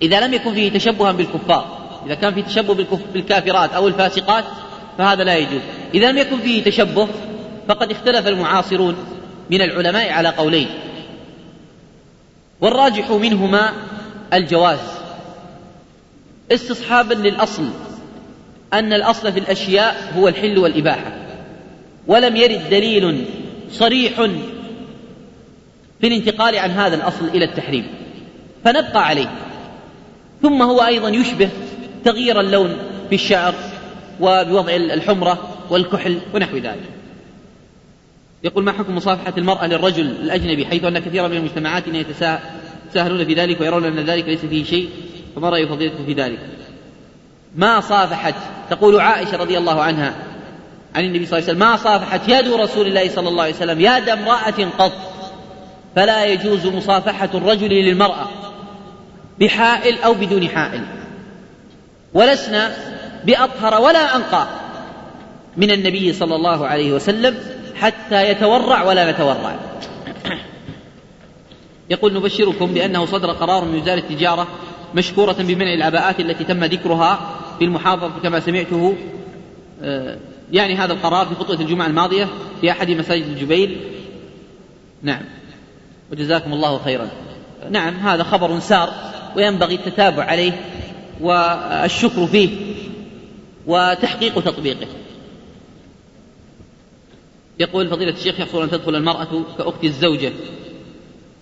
إذا لم يكن فيه تشبها بالكفار إذا كان فيه تشبه بالكافرات أو الفاسقات فهذا لا يجوز. إذا لم يكن فيه تشبه فقد اختلف المعاصرون من العلماء على قولين. والراجح منهما الجواز. استصحابا للأصل أن الأصل في الأشياء هو الحل والإباحة ولم يرد دليل صريح في الانتقال عن هذا الأصل إلى التحريم فنبقى عليه. ثم هو أيضا يشبه تغيير اللون في الشعر وبوضع الحمرة والكحل ونحو ذلك. يقول ما حكم مصافحة المرأة للرجل الأجنبي حيث أن كثيرا من المجتمعات يتساهلون في ذلك ويرون أن ذلك ليس فيه شيء فما رأي فضيلتكم في ذلك؟ ما صافحت؟ تقول عائشة رضي الله عنها عن النبي صلى الله عليه وسلم ما صافحت يد رسول الله صلى الله عليه وسلم؟ يد امرأة قط. فلا يجوز مصافحة الرجل للمرأة بحائل أو بدون حائل. ولسنا بأطهر ولا أنقى من النبي صلى الله عليه وسلم حتى يتورع ولا نتورع يقول نبشركم بأنه صدر قرار من وزارة التجارة مشكورة بمنع العباءات التي تم ذكرها في المحافظة كما سمعته آه، يعني هذا القرار في خطبة الجمعة الماضية في أحد مساجد الجبيل نعم. وجزاكم الله خيرا. نعم هذا خبر سار وينبغي التتابع عليه والشكر فيه وتحقيق تطبيقه. يقول فضيلة الشيخ يحصل أن تدخل المرأة كأخت الزوجة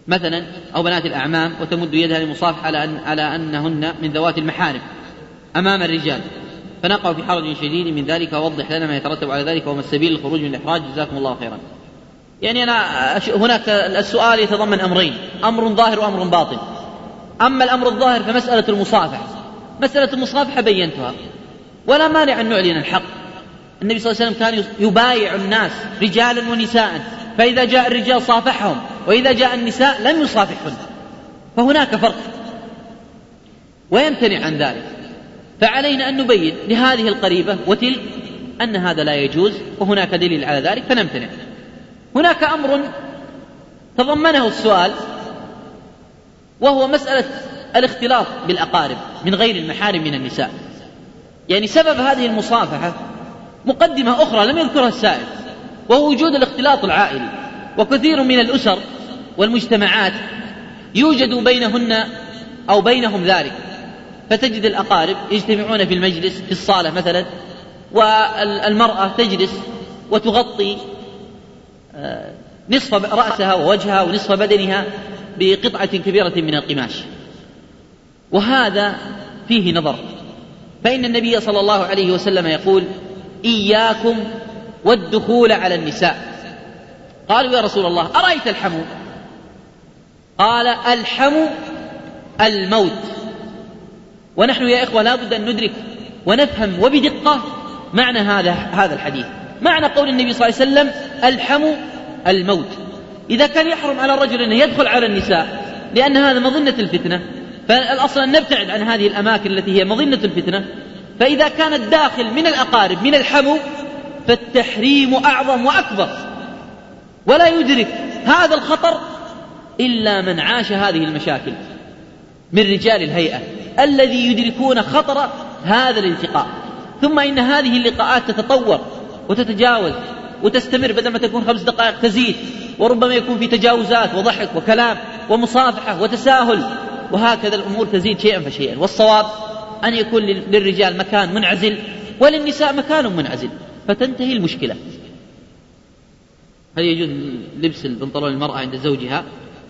مثلا أو بنات الأعمام وتمد يدها للمصافحة على, أن على أنهن من ذوات المحارم أمام الرجال. فنقع في حرج شديد من ذلك ووضح لنا ما يترتب على ذلك وما السبيل للخروج من الإحراج. جزاكم الله خيرا. يعني أنا هناك السؤال يتضمن أمرين أمر ظاهر وأمر باطن. أما الأمر الظاهر فمسألة المصافحة. مسألة المصافحة بينتها. ولا مانع أن نعلن الحق. النبي صلى الله عليه وسلم كان يبايع الناس رجالا ونساء. فإذا جاء الرجال صافحهم وإذا جاء النساء لم يصافحهن. فهناك فرق. ويمتنع عن ذلك. فعلينا أن نبين لهذه القريبة وتلك أن هذا لا يجوز وهناك دليل على ذلك فنمتنع. هناك أمر تضمنه السؤال وهو مسألة الاختلاط بالأقارب من غير المحارم من النساء. يعني سبب هذه المصافحة مقدمة أخرى لم يذكرها السائل وهو وجود الاختلاط العائلي وكثير من الأسر والمجتمعات يوجد بينهن أو بينهم ذلك. فتجد الأقارب يجتمعون في المجلس في الصالة مثلا والمرأة تجلس وتغطي آه، نصف رأسها ووجهها ونصف بدنها بقطعة كبيرة من القماش. وهذا فيه نظر. فإن النبي صلى الله عليه وسلم يقول إياكم والدخول على النساء. قالوا يا رسول الله أرأيت الحمو؟ قال الحمو الموت. ونحن يا إخوة لا بد أن ندرك ونفهم وبدقة معنى هذا هذا الحديث. معنى قول النبي صلى الله عليه وسلم الحمو الموت. إذا كان يحرم على الرجل أن يدخل على النساء لأن هذا مظنة الفتنة فالأصل أن نبتعد عن هذه الأماكن التي هي مظنة الفتنة. فإذا كان الداخل من الأقارب من الحمو فالتحريم أعظم وأكبر. ولا يدرك هذا الخطر إلا من عاش هذه المشاكل من رجال الهيئة الذي يدركون خطر هذا الالتقاء ثم إن هذه اللقاءات تتطور وتتجاوز وتستمر بدل ما تكون خمس دقائق تزيد وربما يكون في تجاوزات وضحك وكلام ومصافحة وتساهل وهكذا الأمور تزيد شيئا فشيئا. والصواب أن يكون للرجال مكان منعزل وللنساء مكان منعزل فتنتهي المشكلة. هل يجوز لبس البنطلون المرأة عند زوجها؟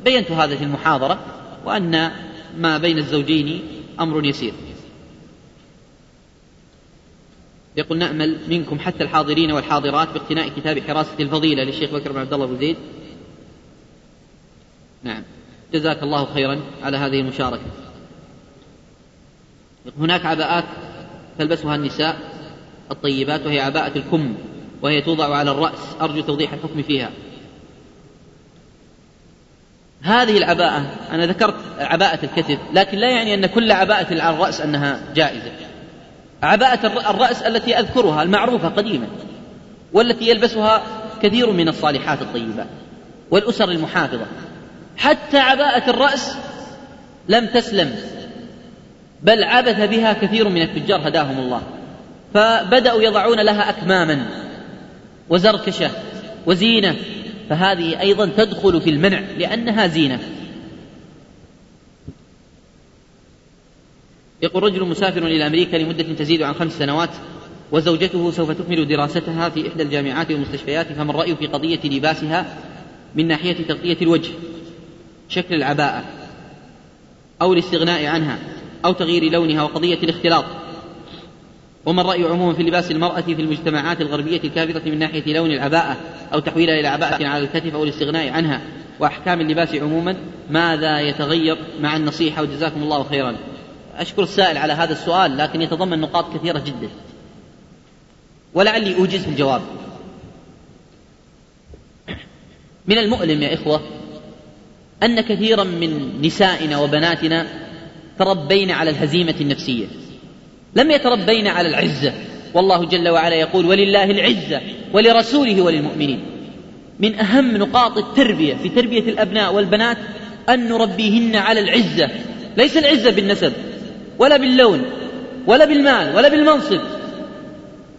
بينت هذا في المحاضرة وأن ما بين الزوجين أمر يسير. يقول نأمل منكم حتى الحاضرين والحاضرات باقتناء كتاب حراسة الفضيلة للشيخ بكر بن عبد الله بن زيد. نعم. جزاك الله خيرا على هذه المشاركة. هناك عباءات تلبسها النساء الطيبات وهي عباءة الكم وهي توضع على الرأس أرجو توضيح الحكم فيها. هذه العباءة أنا ذكرت عباءة الكتف لكن لا يعني أن كل عباءة على الرأس أنها جائزة. عباءة الرأس التي أذكرها المعروفة قديما والتي يلبسها كثير من الصالحات الطيبات والأسر المحافظة. حتى عباءة الرأس لم تسلم. بل عبث بها كثير من التجار هداهم الله. فبدأوا يضعون لها أكماما وزركشة وزينة فهذه أيضا تدخل في المنع لأنها زينة. يقول رجل مسافر إلى أمريكا لمدة تزيد عن خمس سنوات وزوجته سوف تكمل دراستها في إحدى الجامعات والمستشفيات فما الرأي في قضية لباسها من ناحية تغطية الوجه شكل العباءة أو الاستغناء عنها. أو تغيير لونها وقضية الاختلاط. وما الرأي عموما في لباس المرأة في المجتمعات الغربية الكافرة من ناحية لون العباءة أو تحويلها إلى عباءة على الكتف أو الاستغناء عنها وأحكام اللباس عموما؟ ماذا يتغير مع النصيحة وجزاكم الله خيرا؟ أشكر السائل على هذا السؤال لكن يتضمن نقاط كثيرة جدا. ولعلي أوجز الجواب. من المؤلم يا إخوة أن كثيرا من نسائنا وبناتنا تربين على الهزيمة النفسية. لم يتربين على العزة. والله جل وعلا يقول ولله العزة ولرسوله وللمؤمنين. من أهم نقاط التربية في تربية الأبناء والبنات أن نربيهن على العزة. ليس العزة بالنسب ولا باللون ولا بالمال ولا بالمنصب.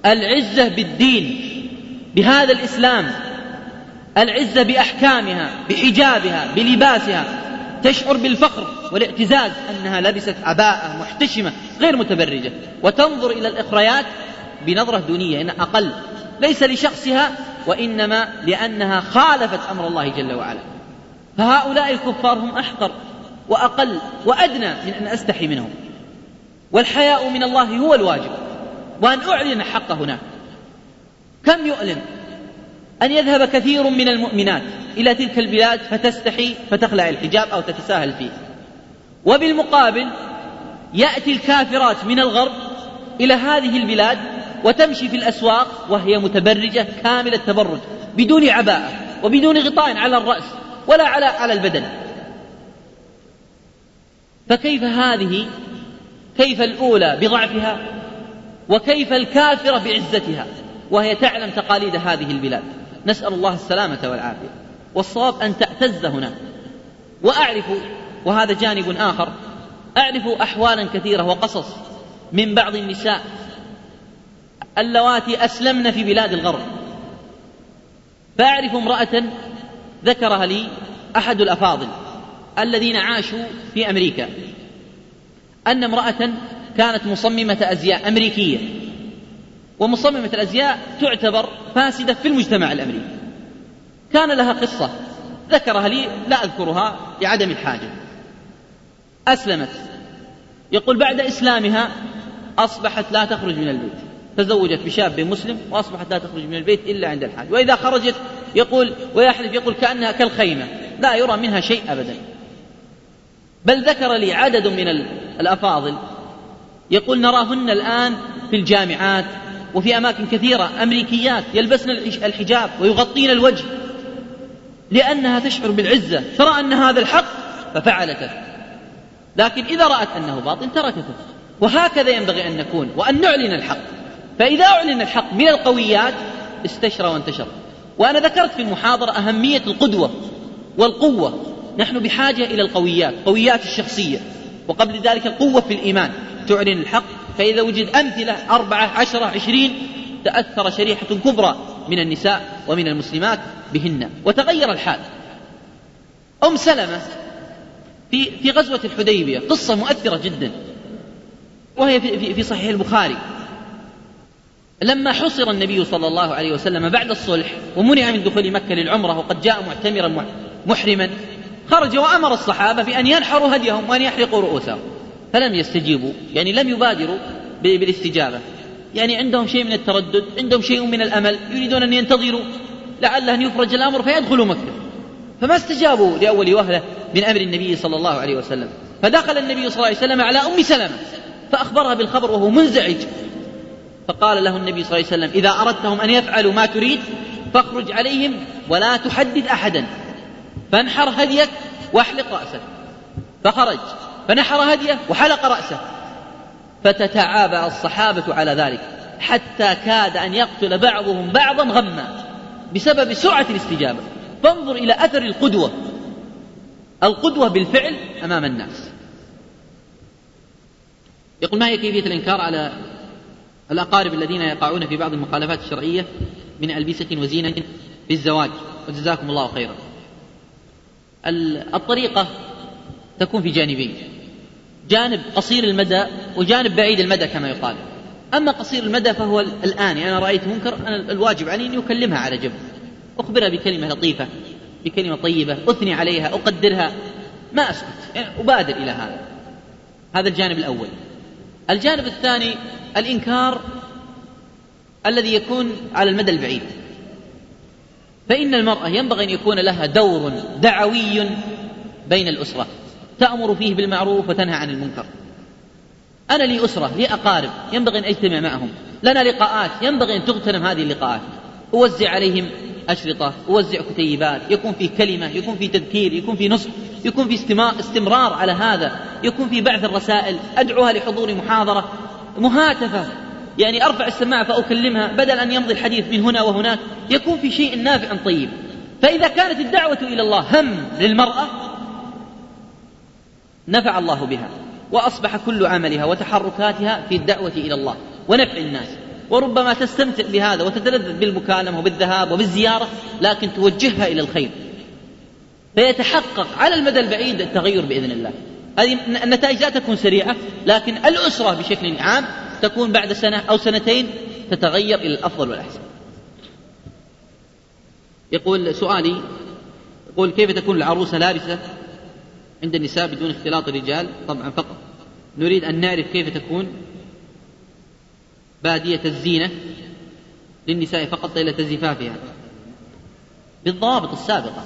العزة بالدين بهذا الإسلام. العزة بأحكامها بحجابها بلباسها. تشعر بالفخر والاعتزاز أنها لبست عباءة محتشمة غير متبرجة. وتنظر إلى الإخريات بنظرة دونية إن أقل. ليس لشخصها وإنما لأنها خالفت أمر الله جل وعلا. فهؤلاء الكفار هم أحقر وأقل وأدنى من أن أستحي منهم. والحياء من الله هو الواجب. وأن أعلن الحق هناك. كم يؤلم أن يذهب كثير من المؤمنات إلى تلك البلاد فتستحي فتخلع الحجاب أو تتساهل فيه. وبالمقابل يأتي الكافرات من الغرب إلى هذه البلاد وتمشي في الأسواق وهي متبرجة كامل التبرج بدون عباءة وبدون غطاء على الرأس ولا على على البدن. فكيف هذه؟ كيف الأولى بضعفها؟ وكيف الكافرة بعزتها؟ وهي تعلم تقاليد هذه البلاد. نسأل الله السلامة والعافية. والصواب أن تعتز هنا وأعرف وهذا جانب آخر أعرف أحوالا كثيرة وقصص من بعض النساء اللواتي أسلمن في بلاد الغرب. فأعرف امرأة ذكرها لي أحد الأفاضل الذين عاشوا في أمريكا. أن امرأة كانت مصممة أزياء أمريكية. ومصممة الأزياء تعتبر فاسدة في المجتمع الأمريكي كان لها قصة ذكرها لي لا أذكرها لعدم الحاجة. أسلمت. يقول بعد إسلامها أصبحت لا تخرج من البيت. تزوجت بشاب مسلم وأصبحت لا تخرج من البيت إلا عند الحاجة وإذا خرجت يقول ويحلف يقول كأنها كالخيمة لا يرى منها شيء أبدا. بل ذكر لي عدد من الأفاضل. يقول نراهن الآن في الجامعات وفي أماكن كثيرة أمريكيات يلبسن الحجاب ويغطين الوجه لأنها تشعر بالعزة ترى أن هذا الحق ففعلته لكن إذا رأت أنه باطل تركته وهكذا ينبغي أن نكون وأن نعلن الحق. فإذا أعلن الحق من القويات استشرى وانتشر. وأنا ذكرت في المحاضرة أهمية القدوة والقوة. نحن بحاجة إلى القويات قويات الشخصية. وقبل ذلك القوة في الإيمان. تعلن الحق فإذا وجد أمثلة أربعة عشرة عشرين تأثر شريحة كبرى من النساء ومن المسلمات بهن. وتغير الحال. أم سلمة في في غزوة الحديبية قصة مؤثرة جدا. وهي في, في صحيح البخاري. لما حصر النبي صلى الله عليه وسلم بعد الصلح ومنع من دخول مكة للعمرة وقد جاء معتمرا محرما خرج وأمر الصحابة بأن ينحروا هديهم وأن يحرقوا رؤوسهم. فلم يستجيبوا يعني لم يبادروا بالاستجابة. يعني عندهم شيء من التردد عندهم شيء من الأمل يريدون أن ينتظروا لعل أن يفرج الأمر فيدخلوا مكة. فما استجابوا لأول وهلة من أمر النبي صلى الله عليه وسلم. فدخل النبي صلى الله عليه وسلم على أم سلمة فأخبرها بالخبر وهو منزعج. فقال له النبي صلى الله عليه وسلم إذا أردتهم أن يفعلوا ما تريد فاخرج عليهم ولا تحدد أحدا. فانحر هديك واحلق رأسه فخرج. فنحر هديه وحلق رأسه. فتتعابى الصحابة على ذلك حتى كاد أن يقتل بعضهم بعضا غما بسبب سرعة الاستجابة. فانظر إلى أثر القدوة. القدوة بالفعل أمام الناس. يقول ما هي كيفية الإنكار على الأقارب الذين يقعون في بعض المخالفات الشرعية من ألبسة وزينة في الزواج؟ وجزاكم الله خيرا. الطريقة تكون في جانبين جانب قصير المدى وجانب بعيد المدى كما يقال. أما قصير المدى فهو الآن يعني أنا رأيت منكر أنا الواجب علي أن أكلمها على جنب. أخبرها بكلمة لطيفة بكلمة طيبة أثني عليها أقدرها. ما أسكت يعني أبادر إلى هذا. هذا الجانب الأول. الجانب الثاني الإنكار الذي يكون على المدى البعيد. فإن المرأة ينبغي أن يكون لها دور دعوي بين الأسرة. تأمر فيه بالمعروف وتنهى عن المنكر. أنا لي أسرة لي أقارب ينبغي أن أجتمع معهم. لنا لقاءات ينبغي أن تغتنم هذه اللقاءات. أوزع عليهم أشرطة أوزع كتيبات. يكون في كلمة يكون في تذكير يكون في نصح يكون في استمرار على هذا. يكون في بعث الرسائل أدعوها لحضور محاضرة مهاتفة. يعني أرفع السماعة فأكلمها بدل أن يمضي الحديث من هنا وهناك. يكون في شيء نافع طيب. فإذا كانت الدعوة إلى الله هم للمرأة نفع الله بها وأصبح كل عملها وتحركاتها في الدعوة إلى الله ونفع الناس. وربما تستمتع بهذا وتتلذذ بالمكالمة وبالذهاب وبالزيارة لكن توجهها إلى الخير. فيتحقق على المدى البعيد التغير بإذن الله. هذه النتائج لا تكون سريعة لكن الأسرة بشكل عام تكون بعد سنة أو سنتين تتغير إلى الأفضل والأحسن. يقول سؤالي يقول كيف تكون العروسة لابسة؟ عند النساء بدون اختلاط الرجال طبعا فقط. نريد أن نعرف كيف تكون بادية الزينة للنساء فقط ليلة زفافها بالضوابط السابقة.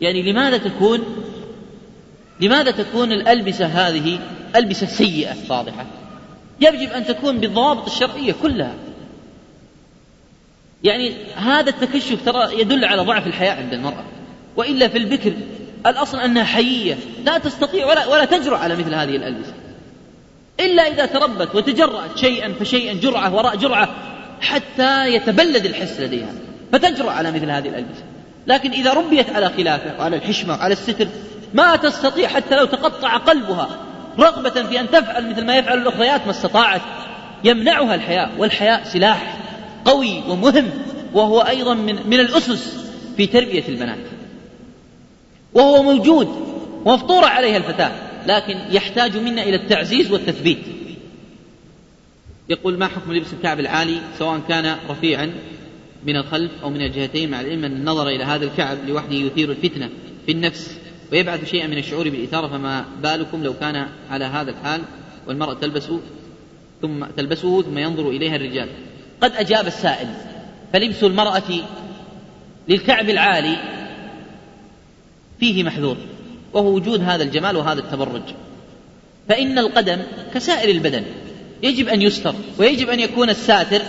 يعني لماذا تكون لماذا تكون الألبسة هذه ألبسة سيئة واضحة يجب أن تكون بالضوابط الشرعية كلها. يعني هذا التكشف ترى يدل على ضعف الحياء عند المرأة. وإلا في البكر الأصل أنها حيية لا تستطيع ولا, ولا تجرؤ على مثل هذه الألبسة إلا إذا تربت وتجرأت شيئا فشيئا جرعة وراء جرعة حتى يتبلد الحس لديها. فتجرؤ على مثل هذه الألبسة لكن إذا ربيت على خلافه وعلى الحشمة وعلى الستر ما تستطيع حتى لو تقطع قلبها رغبة في أن تفعل مثل ما يفعل الأخريات ما استطاعت. يمنعها الحياء والحياء سلاح قوي ومهم وهو أيضا من, من الأسس في تربية البنات. وهو موجود ومفطورة عليها الفتاة لكن يحتاج منا إلى التعزيز والتثبيت. يقول ما حكم لبس الكعب العالي سواء كان رفيعا من الخلف أو من الجهتين مع العلم أن النظر إلى هذا الكعب لوحده يثير الفتنة في النفس ويبعث شيئا من الشعور بالإثارة فما بالكم لو كان على هذا الحال والمرأة تلبس ثم تلبسه ثم ينظر إليها الرجال. قد أجاب السائل فلبس المرأة للكعب العالي فيه محذور وهو وجود هذا الجمال وهذا التبرج. فإن القدم كسائر البدن يجب أن يستر ويجب أن يكون الساتر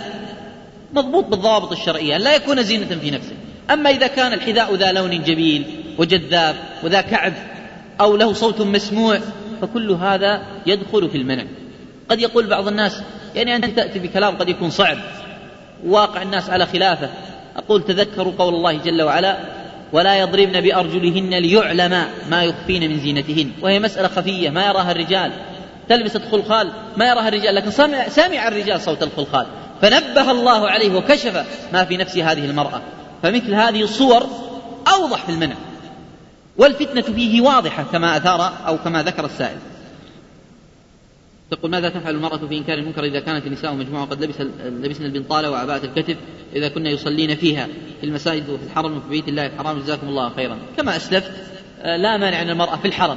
مضبوط بالضوابط الشرعية لا يكون زينة في نفسه. أما إذا كان الحذاء ذا لون جميل وجذاب وذا كعب أو له صوت مسموع فكل هذا يدخل في المنع. قد يقول بعض الناس يعني أنت تأتي بكلام قد يكون صعب واقع الناس على خلافه. أقول تذكروا قول الله جل وعلا ولا يضربن بأرجلهن ليعلم ما يخفين من زينتهن. وهي مسألة خفية ما يراها الرجال. تلبس الخلخال ما يراها الرجال لكن سمع, سمع الرجال صوت الخلخال. فنبه الله عليه وكشف ما في نفس هذه المرأة. فمثل هذه الصور أوضح في المنع. والفتنة فيه واضحة كما أثار أو كما ذكر السائل. تقول ماذا تفعل المرأة في إنكار المنكر إذا كانت النساء مجموعة قد لبس لبسن البنطالة وعباءة الكتف إذا كنا يصلين فيها في المساجد وفي الحرم وفي بيت الله الحرام. جزاكم الله خيرا. كما أسلفت آه، لا مانع أن المرأة في الحرم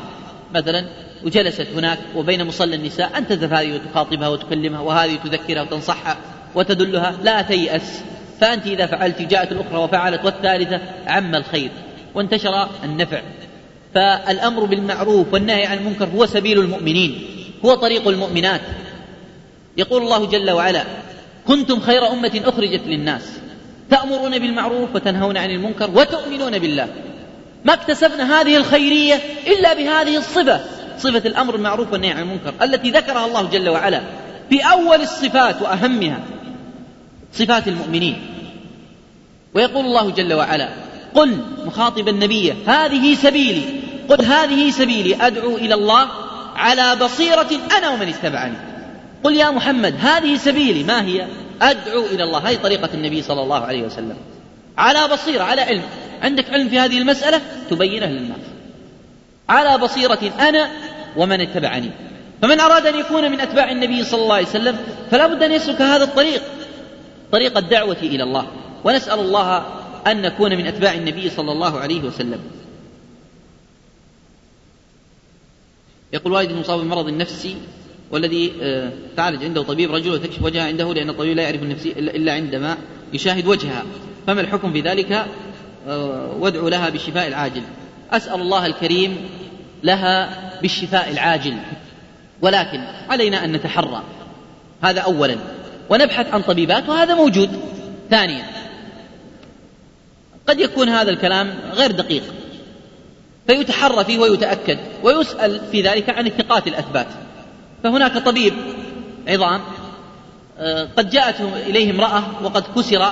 مثلا وجلست هناك وبين مصلى النساء أن تذهب هذه وتخاطبها وتكلمها وهذه تذكرها وتنصحها وتدلها لا تيأس. فأنت إذا فعلت جاءت الأخرى وفعلت والثالثة عم الخير وانتشر النفع. فالأمر بالمعروف والنهي عن المنكر هو سبيل المؤمنين. هو طريق المؤمنات. يقول الله جل وعلا كنتم خير أمة أخرجت للناس تأمرون بالمعروف وتنهون عن المنكر وتؤمنون بالله. ما اكتسبنا هذه الخيرية إلا بهذه الصفة صفة الأمر بالمعروف والنهي عن المنكر التي ذكرها الله جل وعلا في أول الصفات وأهمها صفات المؤمنين. ويقول الله جل وعلا قل مخاطبا النبي هذه سبيلي قل هذه سبيلي أدعو إلى الله على بصيرة أنا ومن اتبعني. قل يا محمد هذه سبيلي ما هي؟ أدعو إلى الله. هذه طريقة النبي صلى الله عليه وسلم. على بصيرة على علم. عندك علم في هذه المسألة؟ تبينه للناس. على بصيرة أنا ومن اتبعني. فمن أراد أن يكون من أتباع النبي صلى الله عليه وسلم فلا بد أن يسلك هذا الطريق. طريق الدعوة إلى الله. ونسأل الله أن نكون من أتباع النبي صلى الله عليه وسلم. يقول والد المصاب بالمرض النفسي والذي آه، تعالج عنده طبيب رجل وتكشف وجهها عنده لأن الطبيب لا يعرف النفسي إلا عندما يشاهد وجهها. فما الحكم في ذلك؟ آه، وادعو لها بالشفاء العاجل. أسأل الله الكريم لها بالشفاء العاجل. ولكن علينا أن نتحرى. هذا أولا. ونبحث عن طبيبات وهذا موجود. ثانيا قد يكون هذا الكلام غير دقيق. فيتحرى فيه ويتأكد ويسأل في ذلك عن الثقات الأثبات. فهناك طبيب عظام آه، قد جاءت إليه امرأة وقد كسر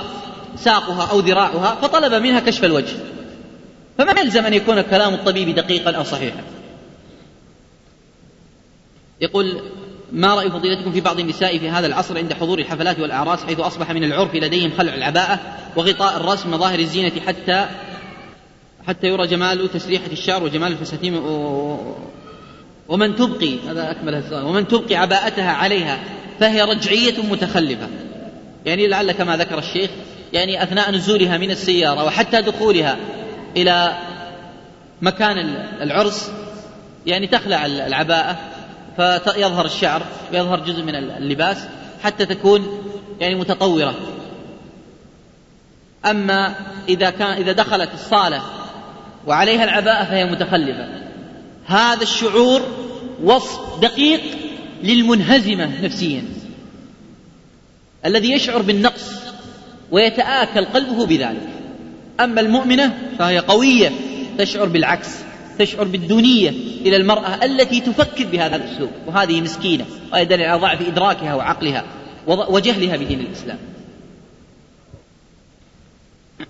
ساقها أو ذراعها فطلب منها كشف الوجه. فما يلزم أن يكون كلام الطبيب دقيقا أو صحيحا؟ يقول ما رأي فضيلتكم في بعض النساء في هذا العصر عند حضور الحفلات والأعراس حيث أصبح من العرف لديهم خلع العباءة وغطاء الرأس مظاهر الزينة حتى حتى يرى جمال تسريحة الشعر وجمال الفساتين ومن تبقي هذا أكمل السؤال. ومن تبقي عباءتها عليها فهي رجعية متخلفة. يعني لعل كما ذكر الشيخ يعني أثناء نزولها من السيارة وحتى دخولها إلى مكان العرس يعني تخلع العباءة فيظهر الشعر ويظهر جزء من اللباس حتى تكون يعني متطورة. أما إذا كان إذا دخلت الصالة وعليها العباءة فهي متخلفة. هذا الشعور وصف دقيق للمنهزمة نفسيا الذي يشعر بالنقص ويتآكل قلبه بذلك. أما المؤمنة فهي قوية تشعر بالعكس تشعر بالدونية إلى المرأة التي تفكر بهذا الأسلوب وهذه مسكينة ويدل على ضعف إدراكها وعقلها وجهلها بدين الإسلام.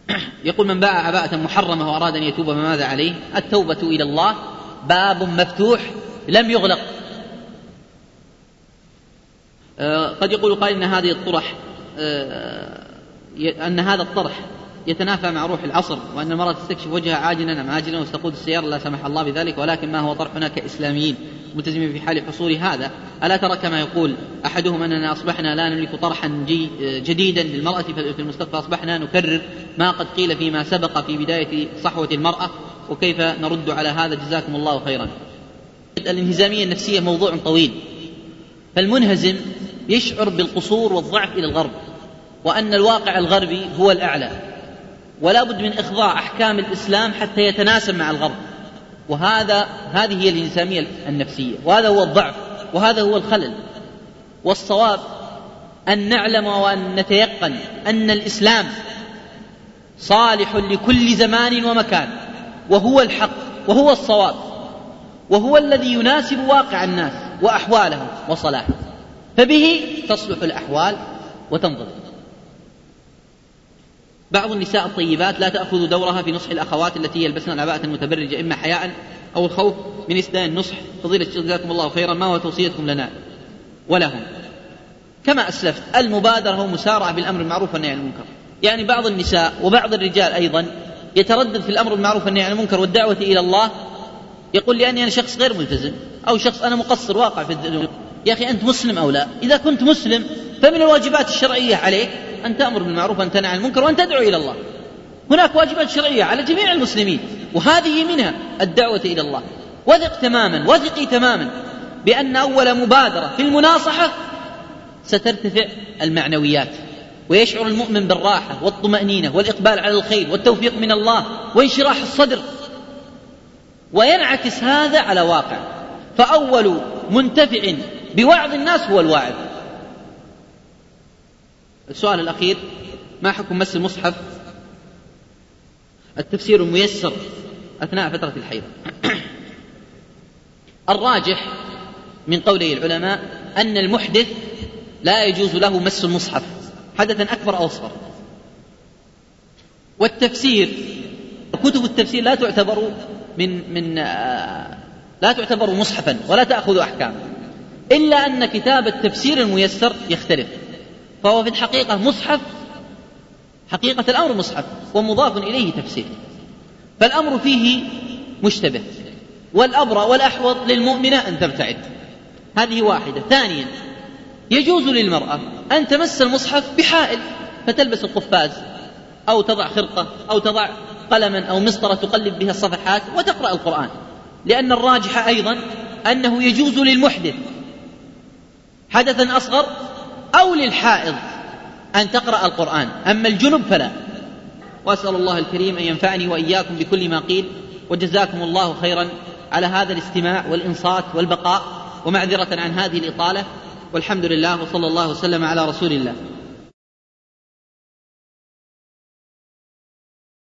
يقول من باع عباءة محرمة وأراد أن يتوب فماذا عليه؟ التوبة إلى الله باب مفتوح لم يغلق. آه، قد يقول قائل أن هذه الطرح آه، أن هذا الطرح يتنافى مع روح العصر وأن المرأة تستكشف وجهها عاجلا أم عاجلا وتقود السيارة لا سمح الله بذلك ولكن ما هو طرحنا كإسلاميين؟ ملتزمين في حال حصول هذا. ألا ترى كما يقول أحدهم أننا أصبحنا لا نملك طرحا جديدا للمرأة في المستقبل أصبحنا نكرر ما قد قيل فيما سبق في بداية صحوة المرأة وكيف نرد على هذا؟ جزاكم الله خيرا. الانهزامية النفسية موضوع طويل. فالمنهزم يشعر بالقصور والضعف إلى الغرب وأن الواقع الغربي هو الأعلى. ولا بد من إخضاع أحكام الإسلام حتى يتناسب مع الغرب. وهذا هذه هي الإنسانية النفسية. وهذا هو الضعف. وهذا هو الخلل. والصواب أن نعلم وأن نتيقن أن الإسلام صالح لكل زمان ومكان. وهو الحق. وهو الصواب. وهو الذي يناسب واقع الناس وأحوالهم وصلاحهم فبه تصلح الأحوال وتنضبط. بعض النساء الطيبات لا تأخذ دورها في نصح الأخوات التي يلبسن العباءة المتبرجة إما حياء أو الخوف من إسداء النصح فضيلة جزاكم الله خيرا. ما هو توصيتكم لنا ولهم؟ كما أسلفت المبادرة والمسارعة بالأمر المعروف والنهي عن المنكر. يعني بعض النساء وبعض الرجال أيضا يتردد في الأمر بالمعروف والنهي عن المنكر والدعوة إلى الله يقول لأني أنا شخص غير ملتزم أو شخص أنا مقصر واقع في الدنيا. يا أخي أنت مسلم أو لا؟ إذا كنت مسلم فمن الواجبات الشرعية عليك أن تأمر بالمعروف وأن تنهى عن المنكر وأن تدعو إلى الله. هناك واجبات شرعية على جميع المسلمين وهذه منها الدعوة إلى الله. وثق تماما وثقي تماما بأن أول مبادرة في المناصحة سترتفع المعنويات ويشعر المؤمن بالراحة والطمأنينة والإقبال على الخير والتوفيق من الله وانشراح الصدر. وينعكس هذا على واقع. فأول منتفع بوعظ الناس هو الواعظ السؤال الأخير ما حكم مس المصحف؟ التفسير الميسر أثناء فترة الحيض. الراجح من قولي العلماء أن المحدث لا يجوز له مس المصحف حدثا أكبر أو أصغر. والتفسير كتب التفسير لا تعتبر من من آه، لا تعتبر مصحفا ولا تأخذ أحكام إلا أن كتاب التفسير الميسر يختلف. فهو في الحقيقة مصحف حقيقة الأمر مصحف ومضاف إليه تفسير. فالأمر فيه مشتبه. والأبرى والأحوط للمؤمنة أن تبتعد. هذه واحدة. ثانيا يجوز للمرأة أن تمس المصحف بحائل فتلبس القفاز أو تضع خرقة أو تضع قلما أو مسطرة تقلب بها الصفحات وتقرأ القرآن. لأن الراجح أيضا أنه يجوز للمحدث حدثا أصغر أو للحائض أن تقرأ القرآن. أما الجنب فلا. وأسأل الله الكريم أن ينفعني وإياكم بكل ما قيل وجزاكم الله خيرا على هذا الاستماع والإنصات والبقاء ومعذرة عن هذه الإطالة. والحمد لله وصلى الله وسلم على رسول الله.